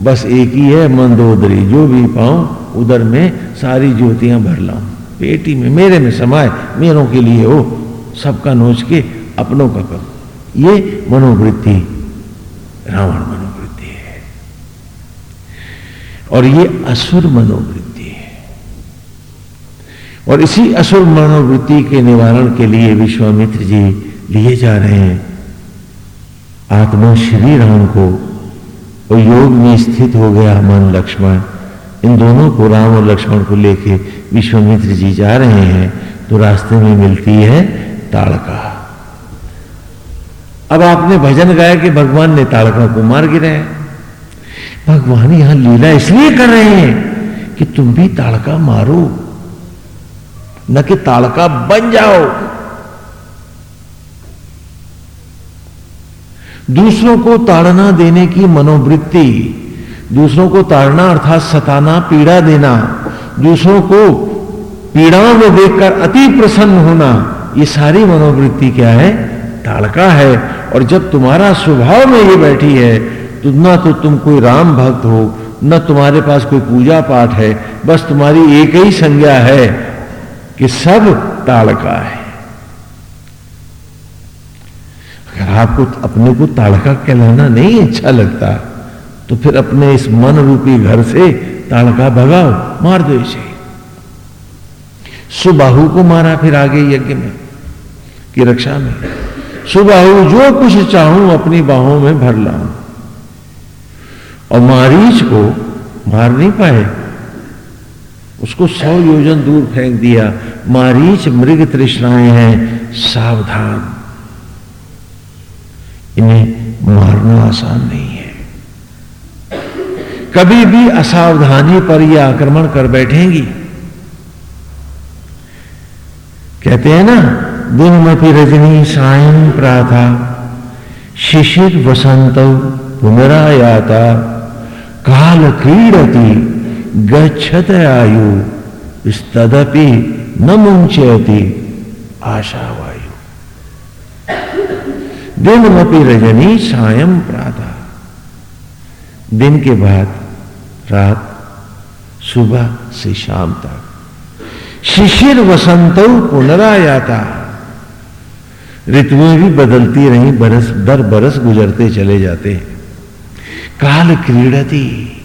बस एक ही है, मंदोदरी, जो भी पाऊँ, उधर में सारी ज्योतियाँ भर लाऊं। पेटी में, मेरे में समाये, मेरों के लिए हो, सबका नोच के अपनों का करो। ये मनोवृत्ति, रावण मनोवृत्ति है। और ये असुर मनोवृत्ति है। और इसी असुर मनोवृत्ति के निवारण के लिए विश्वामित्र जी लिए जा रहे हैं। आत्मा श्री राम को और योग में स्थित हो गया मन लक्ष्मण। इन दोनों को राम और लक्ष्मण को लेके विश्वामित्र जी जा रहे हैं तो रास्ते में मिलती है ताड़का। अब आपने भजन गाया कि भगवान ने ताड़का को मार गिराया। भगवान यहाँ लीला इसलिए कर रहे हैं कि तुम भी ताड़का मारो। न कि ताड़का बन जाओ। दूसरों को ताड़ना देने की मनोवृत्ति, दूसरों को ताड़ना अर्थात सताना, पीड़ा देना, दूसरों को पीड़ाओं में देखकर अति प्रसन्न होना, ये सारी मनोवृत्ति क्या है? ताड़का है। और जब तुम्हारा स्वभाव में ये बैठी है तो ना तो तुम कोई राम भक्त हो, न तुम्हारे पास कोई पूजा पाठ है, बस तुम्हारी एक ही संज्ञा है कि सब ताड़का है। आपको अपने को ताड़का कहलाना नहीं अच्छा लगता। तो फिर अपने इस मन रूपी घर से ताड़का भगाओ, मार दो इसे। सुबाहु को मारा फिर आगे यज्ञ में, की रक्षा में। सुबाहु जो कुछ चाहूँ, अपनी बाहों में भर लाऊं। और मारीच को मार नहीं पाए। उसको सौ योजन दूर फेंक दिया। मारीच मृग तृष्णाएँ हैं, सावधान। इन्हें मारना आसान नहीं है। कभी भी असावधानी पर यह आक्रमण कर बैठेंगी। कहते हैं ना दिन मपी रजनी सायं प्राथा शिशिर वसंत पुनरायाता, काल क्रीडती गच्छत आयु तदपि न मुंचयती आशा दिन मपी रजनी सायं प्रातः दिन के बाद रात सुबह से शाम तक। शिशिर वसंत पुनरायाता। ऋतुएँ भी बदलती रही, बरस दर बरस गुजरते चले जाते हैं। काल क्रीड़ती,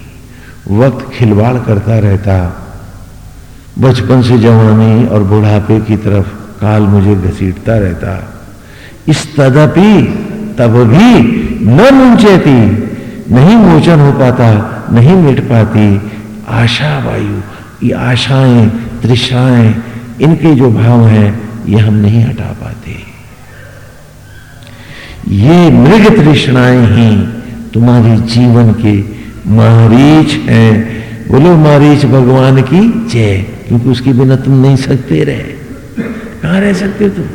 वक्त खिलवाड़ करता रहता। बचपन से जवानी और बुढ़ापे की तरफ़ काल मुझे घसीटता रहता। इस तदपि तब भी न मुंचेती, नहीं मोचन हो पाता, नहीं मिट पाती। आशा वायु, ये आशाएँ तृषाएँ इनके जो भाव हैं, ये हम नहीं हटा पाते। ये मृग तृष्णाएँ ही तुम्हारी जीवन के मारीच हैं। बोलो मारीच भगवान की जय, क्योंकि उसके बिना तुम नहीं सकते रहे। कहाँ रह सकते तुम?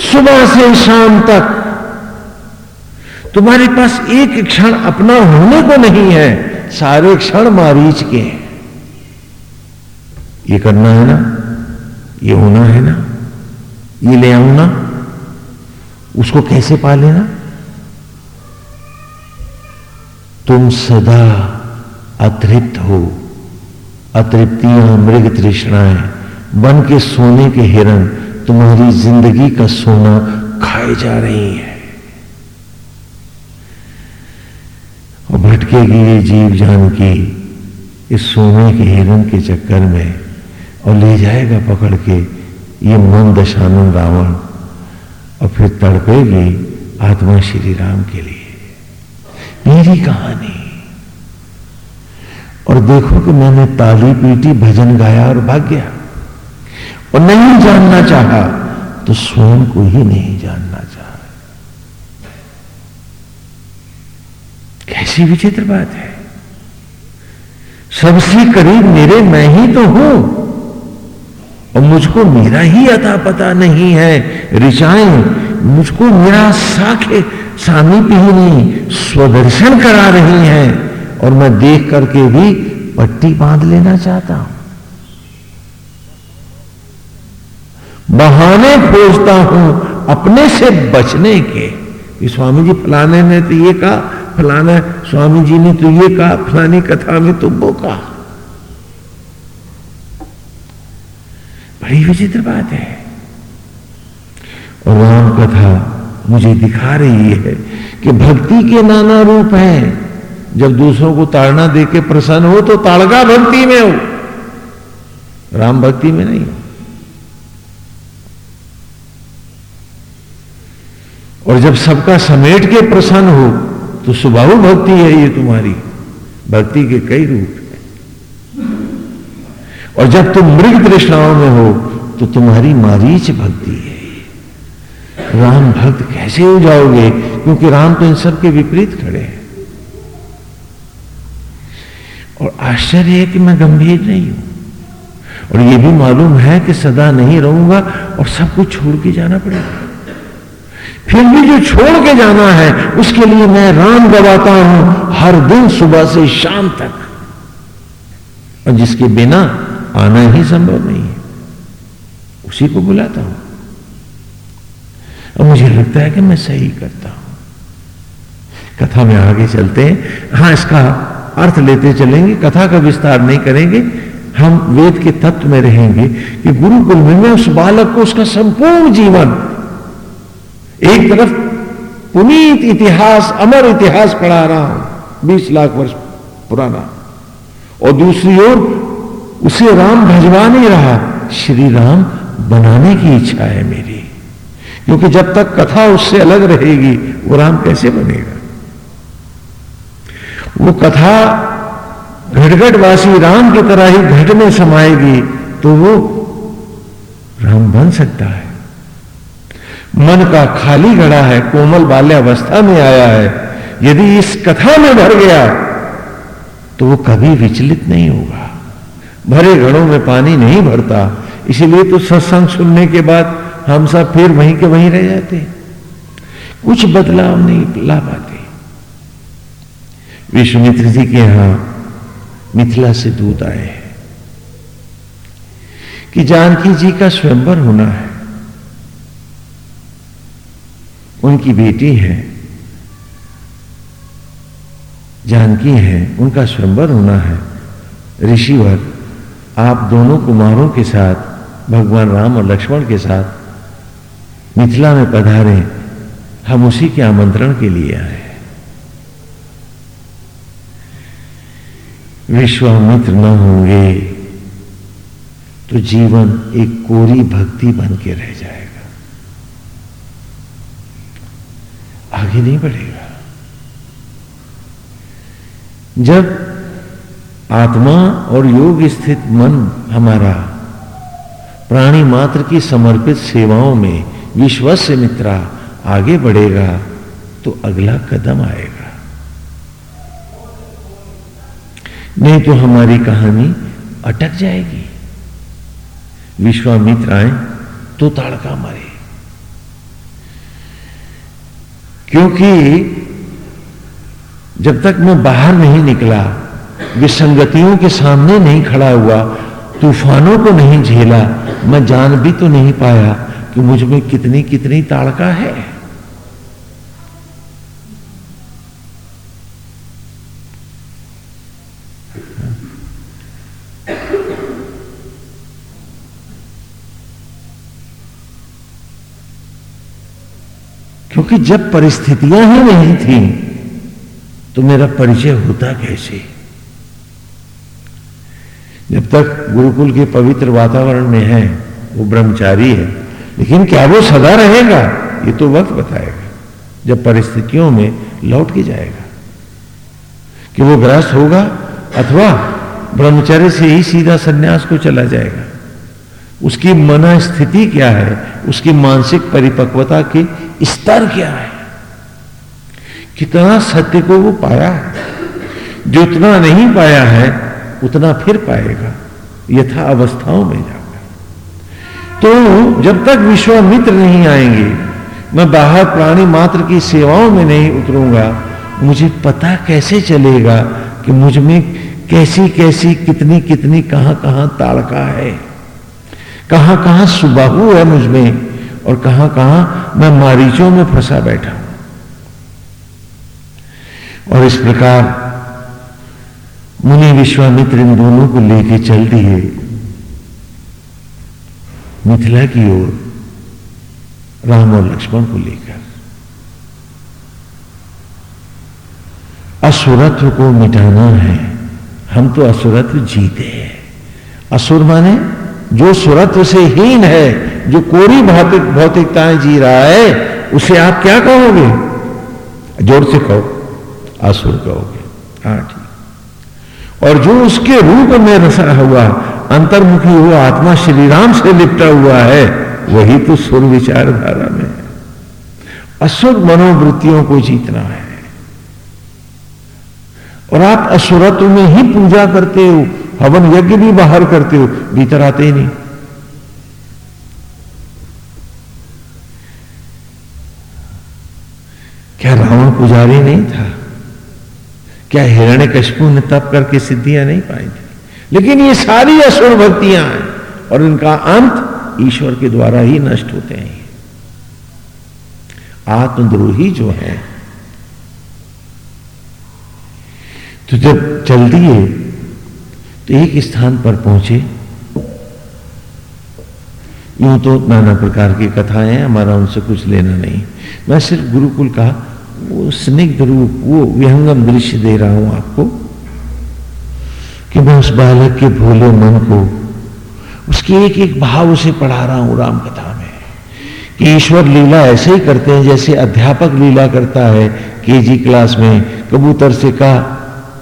सुबह से शाम तक। तुम्हारे पास एक क्षण अपना होने को नहीं है, सारे क्षण मारीच के ये करना है ना? ये होना है ना? ये ले आऊ ना? उसको कैसे पा लेना तुम सदा अतृप्त हो। अतृप्तियाँ मृग तृष्णाएँ, बन के सोने के हिरण तुम्हारी ज़िंदगी का सोना खाए जा रही है। और भटकेगी ये जीव जान की इस सोने के हिरन के चक्कर में और ले जाएगा पकड़ के ये मन दशानंद रावण और फिर तड़पेगी आत्मा श्री राम के लिए। मेरी कहानी। और देखो कि मैंने ताली पीटी, भजन गाया और भाग गया। और नहीं जानना चाहा तो स्वयं को ही नहीं जानना चाहा। कैसी विचित्र बात है। सबसे करीब मेरे मैं ही तो हूँ, और मुझको मेरा ही अता पता नहीं है। ऋचाएँ मुझको मेरा साखे सामीप्य ही नहीं स्वदर्शन करा रही हैं, और मैं देख करके भी पट्टी बाँध लेना चाहता हूँ। बहाने खोजता हूँ अपने से बचने के। स्वामी जी फलाने ने तो ये कहा, फलाना स्वामी जी ने तो ये कहा, फलानी कथा में तो वो कहा। बड़ी विचित्र बात है। और राम कथा मुझे दिखा रही है कि भक्ति के नाना रूप हैं। जब दूसरों को ताड़ना देके प्रसन्न हो तो ताड़गा भक्ति में हो। राम भक्ति में नहीं हो। और जब सबका समेट के प्रसन्न हो तो स्वभाव भक्ति है ये तुम्हारी। भक्ति के कई रूप और जब तुम मृग तृष्णाओं में हो तो तुम्हारी मारीच भक्ति है राम भक्त कैसे हो जाओगे? क्योंकि राम तो इन सब के विपरीत खड़े हैं। और आश्चर्य है कि मैं गंभीर नहीं हूँ। और यह भी मालूम है कि सदा नहीं रहूँगा और सब कुछ छोड़ के जाना पड़ेगा। फिर भी जो छोड़ के जाना है, उसके लिए मैं राम गवाता हूँ हर दिन सुबह से शाम तक। और जिसके बिना आना ही संभव नहीं है, उसी को बुलाता हूँ। और मुझे लगता है कि मैं सही करता हूँ। कथा में आगे चलते हैं। हाँ, इसका अर्थ लेते चलेंगे। कथा का विस्तार नहीं करेंगे। हम वेद के तत्व में रहेंगे कि गुरुकुल में उस बालक को उसका संपूर्ण जीवन एक तरफ़ पुनीत इतिहास, अमर इतिहास पढ़ा रहा हूँ, बीस लाख वर्ष पुराना। और दूसरी ओर उसे राम भजवा नहीं रहा, श्री राम बनाने की इच्छा है मेरी। क्योंकि जब तक कथा उससे अलग रहेगी, वो राम कैसे बनेगा? वो कथा घटघटवासी राम की तरह ही घट में समाएगी तो वो राम बन सकता है। मन का खाली घड़ा है, कोमल बाल्यावस्था में आया है। यदि इस कथा में भर गया तो वो कभी विचलित नहीं होगा। भरे घड़ों में पानी नहीं भरता, इसीलिए तो सत्संग सुनने के बाद हम सब फिर वहीं के वहीं रह जाते कुछ बदलाव नहीं ला पाते। विश्वमित्र जी के यहाँ मिथिला से दूत आए कि जानकी जी का स्वयंवर होना है। उनकी बेटी है, जानकी है, उनका स्वयंवर होना है। ऋषिवर, आप दोनों कुमारों के साथ, भगवान राम और लक्ष्मण के साथ मिथिला में पधारे, हम उसी के आमंत्रण के लिए आए विश्वामित्र न होंगे तो जीवन एक कोरी भक्ति बन के रह जाएगा। आगे नहीं बढ़ेगा। जब आत्मा और योग स्थित मन हमारा प्राणी मात्र की समर्पित सेवाओं में विश्वस्य मित्रा आगे बढ़ेगा तो अगला कदम आएगा। नहीं तो हमारी कहानी अटक जाएगी। विश्वामित्र आए तो ताड़का मारे। क्योंकि जब तक मैं बाहर नहीं निकला, विसंगतियों के सामने नहीं खड़ा हुआ, तूफानों को नहीं झेला, मैं जान भी तो नहीं पाया कि मुझमें कितनी कितनी ताड़का है। जब परिस्थितियाँ ही नहीं थी तो मेरा परिचय होता कैसे? जब तक गुरुकुल के पवित्र वातावरण में है, वो ब्रह्मचारी है, लेकिन क्या वो सदा रहेगा? ये तो वक्त बताएगा, जब परिस्थितियों में लौट के जाएगा। कि वो ग्रस्त होगा, अथवा ब्रह्मचर्य से ही सीधा सन्यास को चला जाएगा। उसकी मना स्थिति क्या है? उसकी मानसिक परिपक्वता के स्तर क्या है? कितना सत्य को वो पाया है? जो इतना नहीं पाया है, उतना फिर पाएगा। यथा अवस्थाओं में जाकर। तो जब तक विश्वामित्र नहीं आएँगे, मैं बाहर प्राणी मात्र की सेवाओं में नहीं उतरूँगा, मुझे पता कैसे चलेगा कि मुझमें कैसी कैसी कितनी कितनी कहाँ कहाँ ताड़का है? कहाँ कहाँ सुबाहु है मुझमें और कहाँ कहाँ मैं मारीचों में फंसा बैठा हूँ। और इस प्रकार मुनि विश्वामित्र इन दोनों को लेके चल दिए। मिथिला की ओर राम और लक्ष्मण को लेकर। असुरत्व को मिटाना है। हम तो असुरत्व जीते हैं। असुर माने जो सुरत्व से हीन है, जो कोरी भौतिक भौतिकताएँ जी रहा है, उसे आप क्या कहोगे? ज़ोर से कहो। असुर कहोगे। हाँ ठीक। और जो उसके रूप में रसा हुआ, अंतर्मुखी हुआ, आत्मा श्री राम से लिपटा हुआ है, वही तो सुर विचारधारा में असुर मनोवृत्तियों को जीतना है। और आप असुरत्व में ही पूजा करते हो। हवन यज्ञ भी बाहर करते हो, भीतर आते ही नहीं। क्या रावण पुजारी नहीं था? क्या हिरण्य कशपू ने तप करके सिद्धियाँ नहीं पाई थी? लेकिन ये सारी असुर भक्तियाँ हैं और इनका अंत ईश्वर के द्वारा ही नष्ट होते हैं। आत्मद्रोही जो है तो जब चलती दिए तो एक स्थान पर पहुँचे। यूँ तो नाना प्रकार की कथाएँ हमारा उनसे कुछ लेना नहीं। मैं सिर्फ़ गुरुकुल का वो स्निग्ध रूप, वो विहंगम दृश्य दे रहा हूँ आपको कि मैं उस बालक के भोले मन को, उसके एक एक भाव से पढ़ा रहा हूँ राम कथा में कि ईश्वर लीला ऐसे ही करते हैं जैसे अध्यापक लीला करता है केजी क्लास में कबूतर से कहा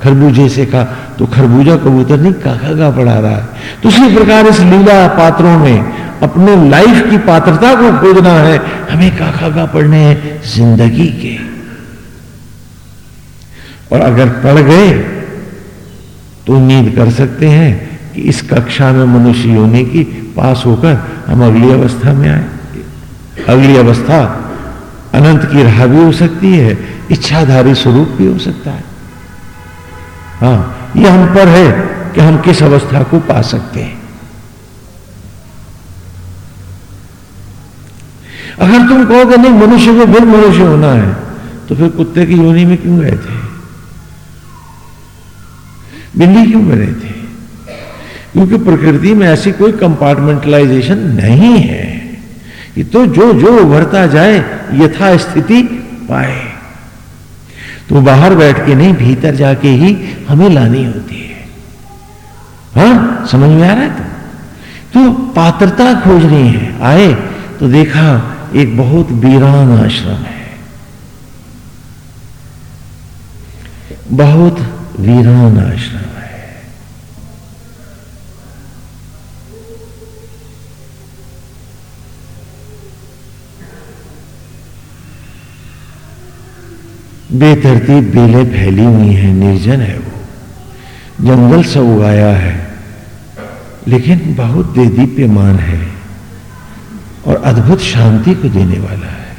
खरबूजे से कहा तो खरबूजा कबूतर नहीं, काका का पढ़ा रहा है। तो उसी प्रकार इस लीला पात्रों में अपने लाइफ की पात्रता को खोजना है, हमें काका का पढ़ने हैं, ज़िंदगी के। और अगर पढ़ गए तो उम्मीद कर सकते हैं कि इस कक्षा में मनुष्य होने की पास होकर हम अगली अवस्था में आए। अगली अवस्था अनंत की राह भी हो सकती है, इच्छाधारी स्वरूप भी हो सकता है। हाँ ये हम पर है कि हम किस अवस्था को पा सकते हैं। अगर तुम कहोगे, नहीं, मनुष्य को फिर मनुष्य होना है तो फिर कुत्ते की योनि में क्यों गए थे बिल्ली क्यों बने थे क्योंकि प्रकृति में ऐसी कोई कंपार्टमेंटलाइजेशन नहीं है ये तो जो जो उभरता जाए यथा स्थिति पाए। तो बाहर बैठ के नहीं भीतर जाके ही हमें लानी होती है। हाँ समझ में आ रहा है तो, तो पात्रता खोज रही है। आए तो देखा एक बहुत वीरान आश्रम है। बहुत वीरान आश्रम। बेतरतीब बेलें फैली हुई हैं, निर्जन है वो। जंगल से उगाया है, लेकिन बहुत दे दीप्यमान है और अद्भुत शांति को देने वाला है।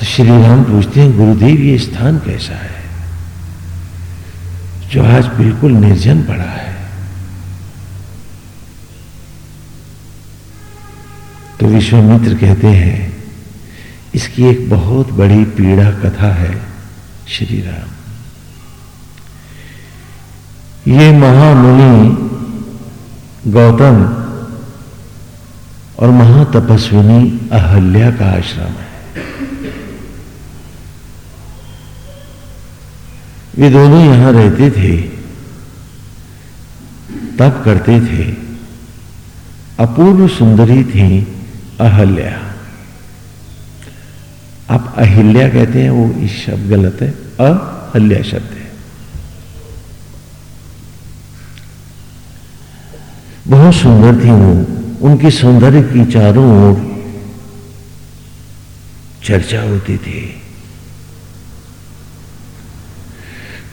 तो श्री राम पूछते हैं, गुरुदेव, ये स्थान कैसा है? जो आज बिल्कुल निर्जन पड़ा है। तो विश्वामित्र कहते हैं इसकी एक बहुत बड़ी पीड़ा कथा है श्री राम। ये महामुनि गौतम और महातपस्विनी अहल्या का आश्रम है। वे दोनों यहाँ रहते थे, तप करते थे, अपूर्व सुंदरी थी अहल्या। आप अहिल्या कहते हैं, वो इस शब्द गलत है, अहल्या शब्द है। बहुत सुंदर थी वो, उनकी सौंदर्य की चारों ओर चर्चा होती थी।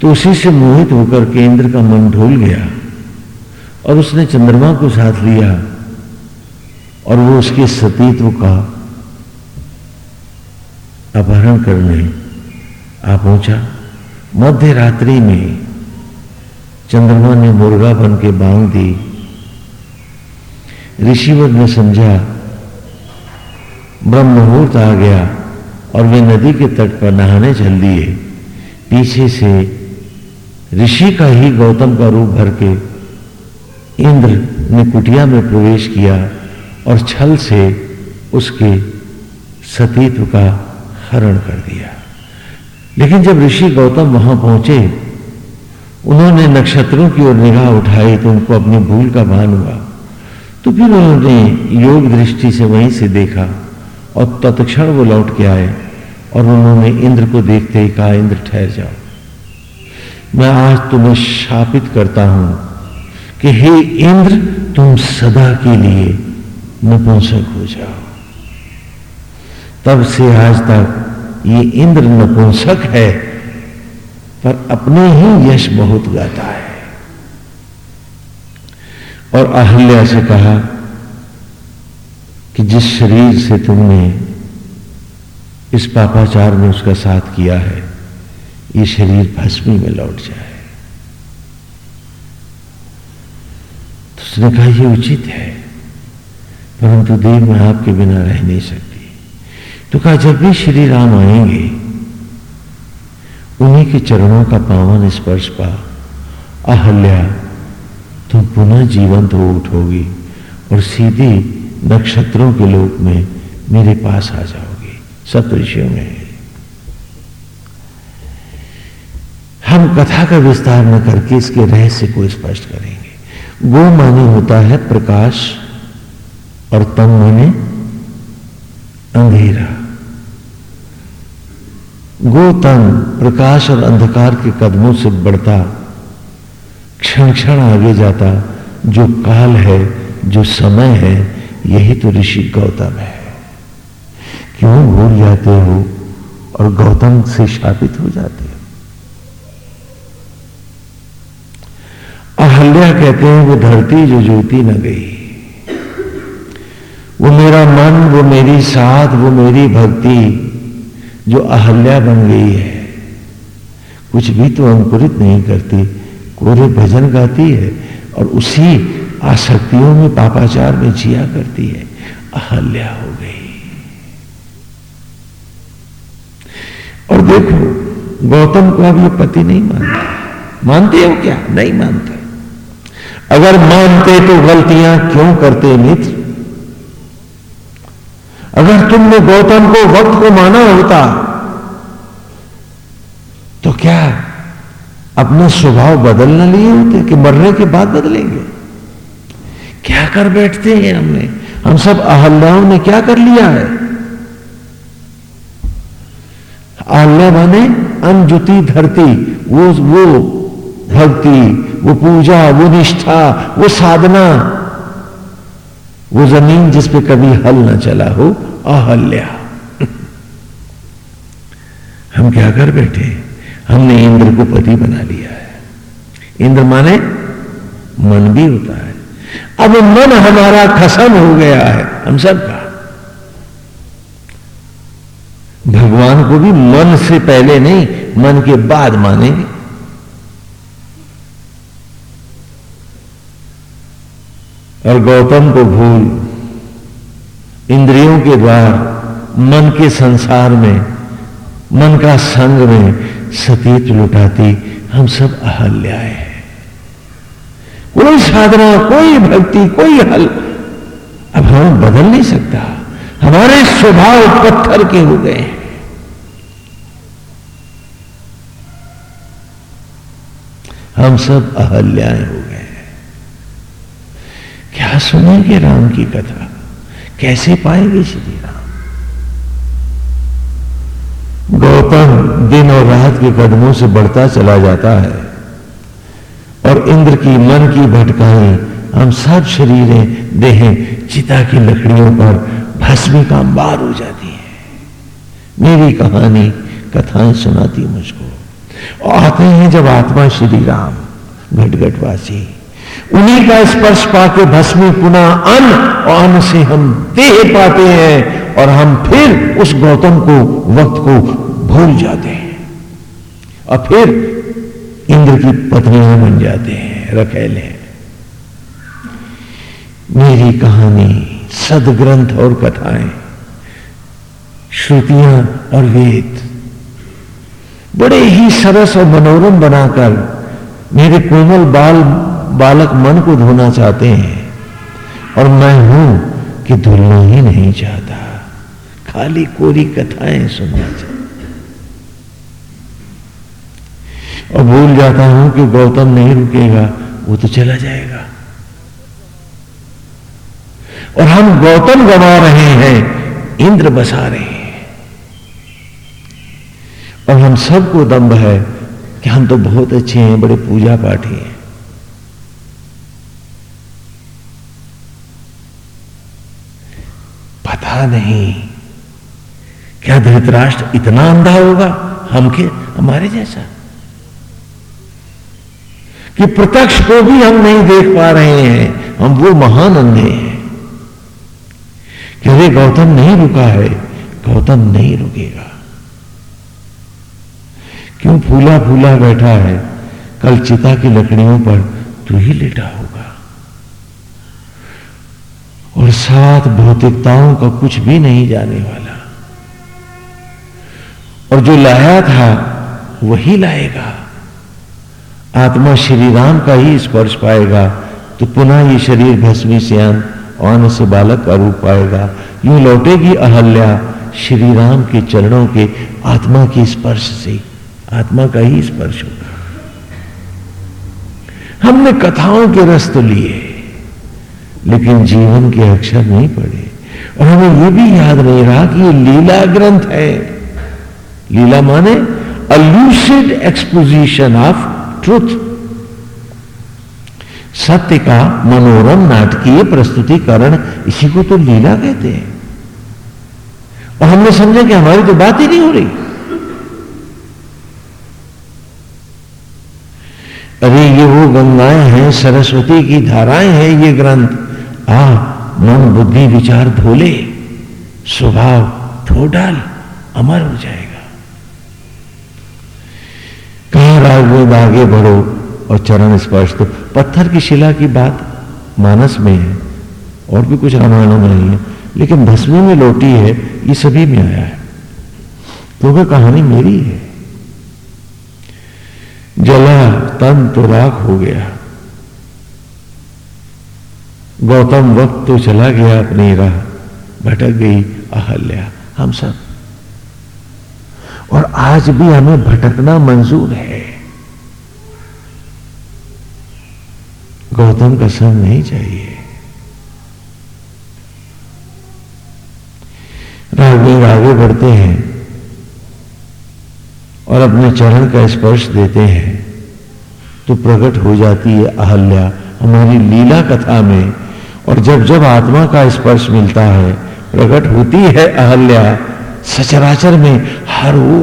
तो उसी से मोहित होकर केंद्र का मन ढोल गया और उसने चंद्रमा को साथ लिया और वो उसके सतीत्व का अपहरण करने आ पहुँचा। मध्य रात्रि में चंद्रमा ने मुर्गा बन के बांग दी। ऋषिवर ने समझा ब्रह्म मुहूर्त आ गया और वे नदी के तट पर नहाने चल दिए। पीछे से ऋषि का ही गौतम का रूप भर के इंद्र ने कुटिया में प्रवेश किया और छल से उसके सतीत्व का हरण कर दिया। लेकिन जब ऋषि गौतम वहाँ पहुँचे, उन्होंने नक्षत्रों की ओर निगाह उठाई तो उनको अपनी भूल का भान हुआ। तो फिर उन्होंने योग दृष्टि से वहीं से देखा और तत्क्षण वो लौट के आए और उन्होंने इंद्र को देखते ही कहा, इंद्र, ठहर जाओ। मैं आज तुम्हें शापित करता हूँ कि हे इंद्र, तुम सदा के लिए नपुंसक हो जाओ। तब से आज तक ये इंद्र नपुंसक है, पर अपने ही यश बहुत गाता है। और अहल्या से कहा कि जिस शरीर से तुमने इस पापाचार में उसका साथ किया है, ये शरीर भस्मी में लौट जाए। तो उसने कहा यह उचित है, परंतु देव मैं आपके बिना रह नहीं सकती। तो कहा, जब भी श्री राम आएँगे, उन्हीं के चरणों का पावन स्पर्श पा, अहल्या तुम पुनः जीवंत हो उठोगी और सीधी नक्षत्रों के लोक में मेरे पास आ जाओगी सप्तषियों में। हम कथा का विस्तार न करके इसके रहस्य को स्पष्ट करेंगे। गो माने होता है प्रकाश और तम माने अंधेरा। गोतन प्रकाश और अंधकार के कदमों से बढ़ता क्षण क्षण आगे जाता, जो काल है, जो समय है, यही तो ऋषि गौतम है। क्यों भूल जाते हो और गौतम से शापित हो जाते हो? अहल्या कहते हैं, वो धरती जो ज्योति न गई। वो मेरा मन, वो मेरी साथ, वो मेरी भक्ति जो अहल्या बन गई है। कुछ भी तो अंकुरित नहीं करती कोरे भजन गाती है और उसी आसक्तियों में पापाचार में जिया करती है। अहल्या हो गई। और देखो, गौतम को अब ये पति नहीं मानता। मानते हो क्या? नहीं मानते। अगर मानते तो गलतियाँ क्यों करते मित्र? अगर तुमने गौतम को वक्त को माना होता तो क्या अपना स्वभाव बदल न लिए होते कि मरने के बाद बदलेंगे? क्या कर बैठते हैं हमने? हम सब अहल्याओं ने क्या कर लिया है? आहल्या माने अनजुति धरती, वो वो भक्ति, वो पूजा, वो निष्ठा, वो साधना, वो ज़मीन जिस पे कभी हल ना चला हो अहल्या। हम क्या कर बैठे? हमने इंद्र को पति बना लिया है। इंद्र माने मन भी होता है। अब मन हमारा खसम हो गया है। हम सबका भगवान को भी मन से पहले नहीं, मन के बाद मानेंगे। और गौतम को भूल इंद्रियों के द्वार, मन के संसार में, मन का संग में सतीत लुटाती हम सब अहल्याए हैं। कोई साधना, कोई भक्ति, कोई हल अब हम बदल नहीं सकता। हमारे स्वभाव पत्थर के हो गए हैं। हम सब अहल्याएँ हो गए क्या सुनेंगे राम की कथा? कैसे पाएँगे श्री राम गौतम दिन और रात के कदमों से बढ़ता चला जाता है और इंद्र की मन की भटकाई, हम सब शरीरें, देहें, चिता की लकड़ियों पर भस्मी का बार हो जाती है। मेरी कहानी, कथाएँ सुनाती मुझको। और आते हैं जब आत्मा श्री राम घटघटवासी। उन्हीं का स्पर्श पाके भस्मी पुनः अन्न और अन्न से हम देह पाते हैं और हम फिर उस गौतम को, वक्त को भूल जाते हैं। और फिर इंद्र की पत्नियाँ बन जाते हैं, रखेले मेरी कहानी, सदग्रंथ और कथाएँ, श्रुतियाँ और वेद, बड़े ही सरस और मनोरम बनाकर मेरे कोमल बाल बालक मन को धोना चाहते हैं और मैं हूँ कि धुलना ही नहीं चाहता। खाली कोरी कथाएँ सुनना चाहता और भूल जाता हूँ कि गौतम नहीं रुकेगा, वो तो चला जाएगा। और हम गौतम गवा रहे हैं, इंद्र बसा रहे हैं। और हम सबको दम्भ है कि हम तो बहुत अच्छे हैं, बड़े पूजा पाठी हैं। पता नहीं। क्या धृतराष्ट्र इतना अंधा होगा? हम के, हमारे जैसा। कि प्रत्यक्ष को भी हम नहीं देख पा रहे हैं। हम वो महान अंधे हैं। कि अरे गौतम नहीं रुका है, गौतम नहीं रुकेगा। क्यों फूला फूला बैठा है? कल चिता की लकड़ियों पर तू ही लेटा होगा और सात भौतिकताओं का कुछ भी नहीं जाने वाला। और जो लाया था, वही लाएगा। आत्मा श्री राम का ही स्पर्श पाएगा तो पुनः ये शरीर भस्मी श्यान और से बालक का रूप पाएगा। यूँ लौटेगी अहल्या श्री राम के चरणों के आत्मा के स्पर्श से। आत्मा का ही स्पर्श होगा। हमने कथाओं के रस तो लिए। लेकिन जीवन के अक्षर नहीं पढ़े। और हमें यह भी याद नहीं रहा कि ये लीला ग्रंथ है। लीला माने अलूसिड एक्सपोजिशन ऑफ़ ट्रुथ सत्य का मनोरम नाटकीय प्रस्तुतिकरण इसी को तो लीला कहते हैं। और हमने समझा कि हमारी तो बात ही नहीं हो रही। अरे ये वो गंगाएँ हैं, सरस्वती की धाराएँ हैं, ये ग्रंथ। आ, मन बुद्धि विचार धोले, स्वभाव धो डाल, अमर हो जाएगा। कहा राग आगे बढ़ो और चरण स्पर्श तो पत्थर की शिला की बात मानस में है, और भी कुछ रामायणों में नहीं है, लेकिन भस्मी में लौटी है, ये सभी में आया है। क्योंकि तो कहानी मेरी है। जला तन तो राख हो गया। गौतम वक्त तो चला गया अपनी राह। भटक गई अहल्या। हम सब। और आज भी हमें भटकना मंजूर है। गौतम का संग नहीं चाहिए। राघवेंद्र आगे बढ़ते हैं और अपने चरण का स्पर्श देते हैं। तो प्रकट हो जाती है अहल्या। हमारी लीला कथा में और जब जब आत्मा का स्पर्श मिलता है, प्रकट होती है अहल्या, सचराचर में हर। वो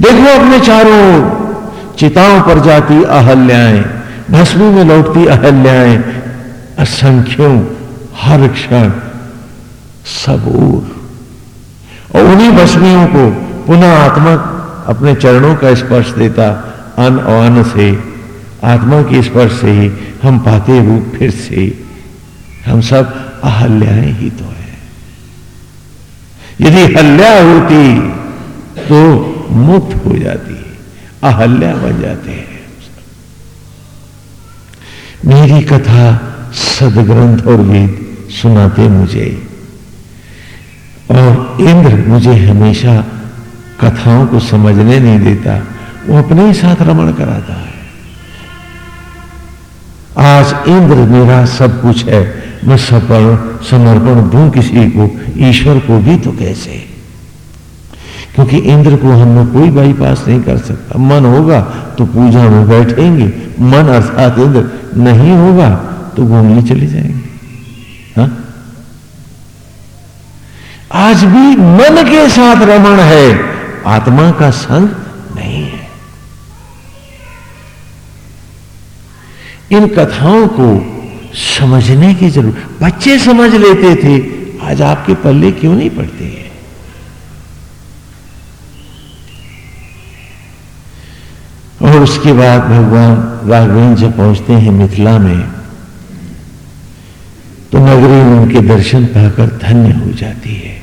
देखो अपने चारों चिताओं पर जाती अहल्याएँ, भस्मी में लौटती अहल्याएँ, असंख्यों, हर क्षण, सब और उन्हीं भस्मियों को पुनः आत्मा अपने चरणों का स्पर्श देता, अन अन से। आत्मा के स्पर्श से ही हम पाते रूप फिर से हम सब अहल्याएँ ही तो है। यदि हल्या होती तो मुक्त हो जाती अहल्या बन जाते हैं मेरी कथा सदग्रंथ और वेद सुनाते मुझे, और इंद्र मुझे हमेशा कथाओं को समझने नहीं देता, वो अपने ही साथ रमण कराता है। आज इंद्र मेरा सब कुछ है। मैं सफल समर्पण दूँ किसी को, ईश्वर को भी तो कैसे? क्योंकि इंद्र को हम लोग कोई बाईपास नहीं कर सकता। मन होगा तो पूजा में बैठेंगे। मन अर्थात इंद्र नहीं होगा तो घूमने चले जाएँगे। हा? आज भी मन के साथ रमण है। आत्मा का संग इन कथाओं को समझने की ज़रूरत, बच्चे समझ लेते थे, आज आपके पल्ले क्यों नहीं पड़ते हैं? और उसके बाद भगवान राघवेंद्र जब पहुँचते हैं मिथिला में तो नगरी में उनके दर्शन पाकर धन्य हो जाती है।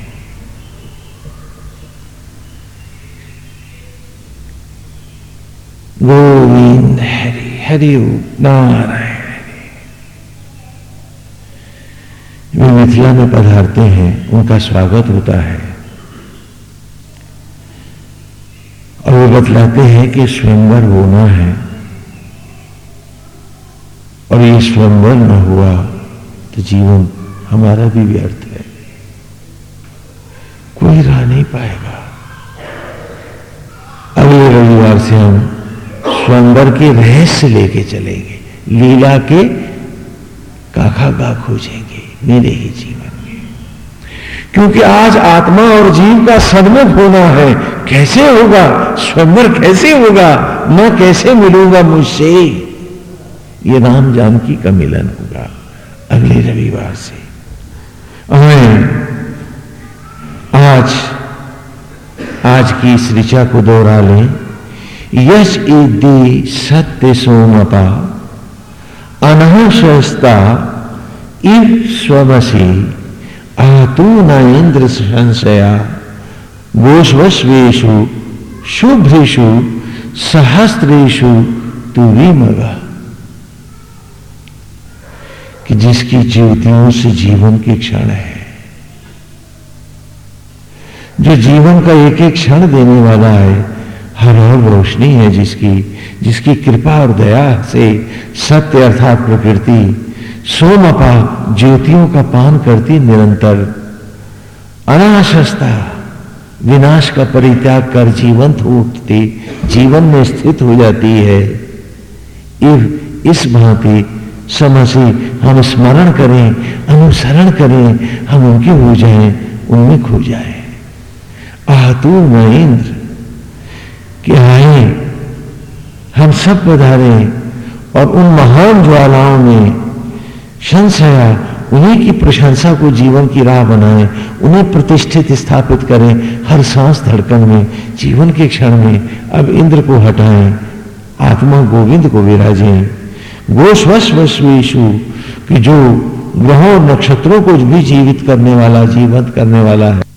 गोविंद हरि। हरि नारायण। वे मिथिला में पधारते हैं, उनका स्वागत होता है। और वो बतलाते हैं कि स्वयंवर होना है। और ये स्वयंवर न हुआ तो जीवन हमारा भी व्यर्थ है। कोई रह नहीं पाएगा। अगले रविवार से हम स्वयंवर के रहस्य लेके चलेंगे। लीला के काखा गा खोजेंगे, मेरे ही जीवन में। क्योंकि आज आत्मा और जीव का सदमुख होना है, कैसे होगा? स्वयंवर कैसे होगा? मैं कैसे मिलूँगा मुझसे? ये राम जानकी का मिलन होगा अगले रविवार से। आज आज की इस ऋचा को दोहरा लें। यश इदी सत्य सोमपा अनहस्ता इव स्वमसी, आतु न इंद्र संशया गोष्वेशु शुभ्रेशु सहस्त्रेशु तुरीमग। कि जिसकी ज्योतियों से जीवन की क्षण है। जो जीवन का एक एक क्षण देने वाला है हर और रोशनी है जिसकी जिसकी कृपा और दया से सत्य अर्थात प्रकृति सोमपा ज्योतियों का पान करती निरंतर। अनाशस्ता विनाश का परित्याग कर जीवंत उठती, जीवन में स्थित हो जाती है। इव, इस भांति समझ हम स्मरण करें, अनुसरण करें, हम उनके हो जाएँ, उनमें खो जाए। आतु महेंद्र। कि आए हम सब पधारे और उन महान ज्वालाओं में संशया उन्हीं की प्रशंसा को जीवन की राह बनाएँ, उन्हें प्रतिष्ठित स्थापित करें, हर सांस धड़कन में, जीवन के क्षण में, अब इंद्र को हटाएँ, आत्मा गोविंद को विराजें। गोश्वश वशु कि जो ग्रहों नक्षत्रों को भी जीवित करने वाला, जीवंत करने वाला है।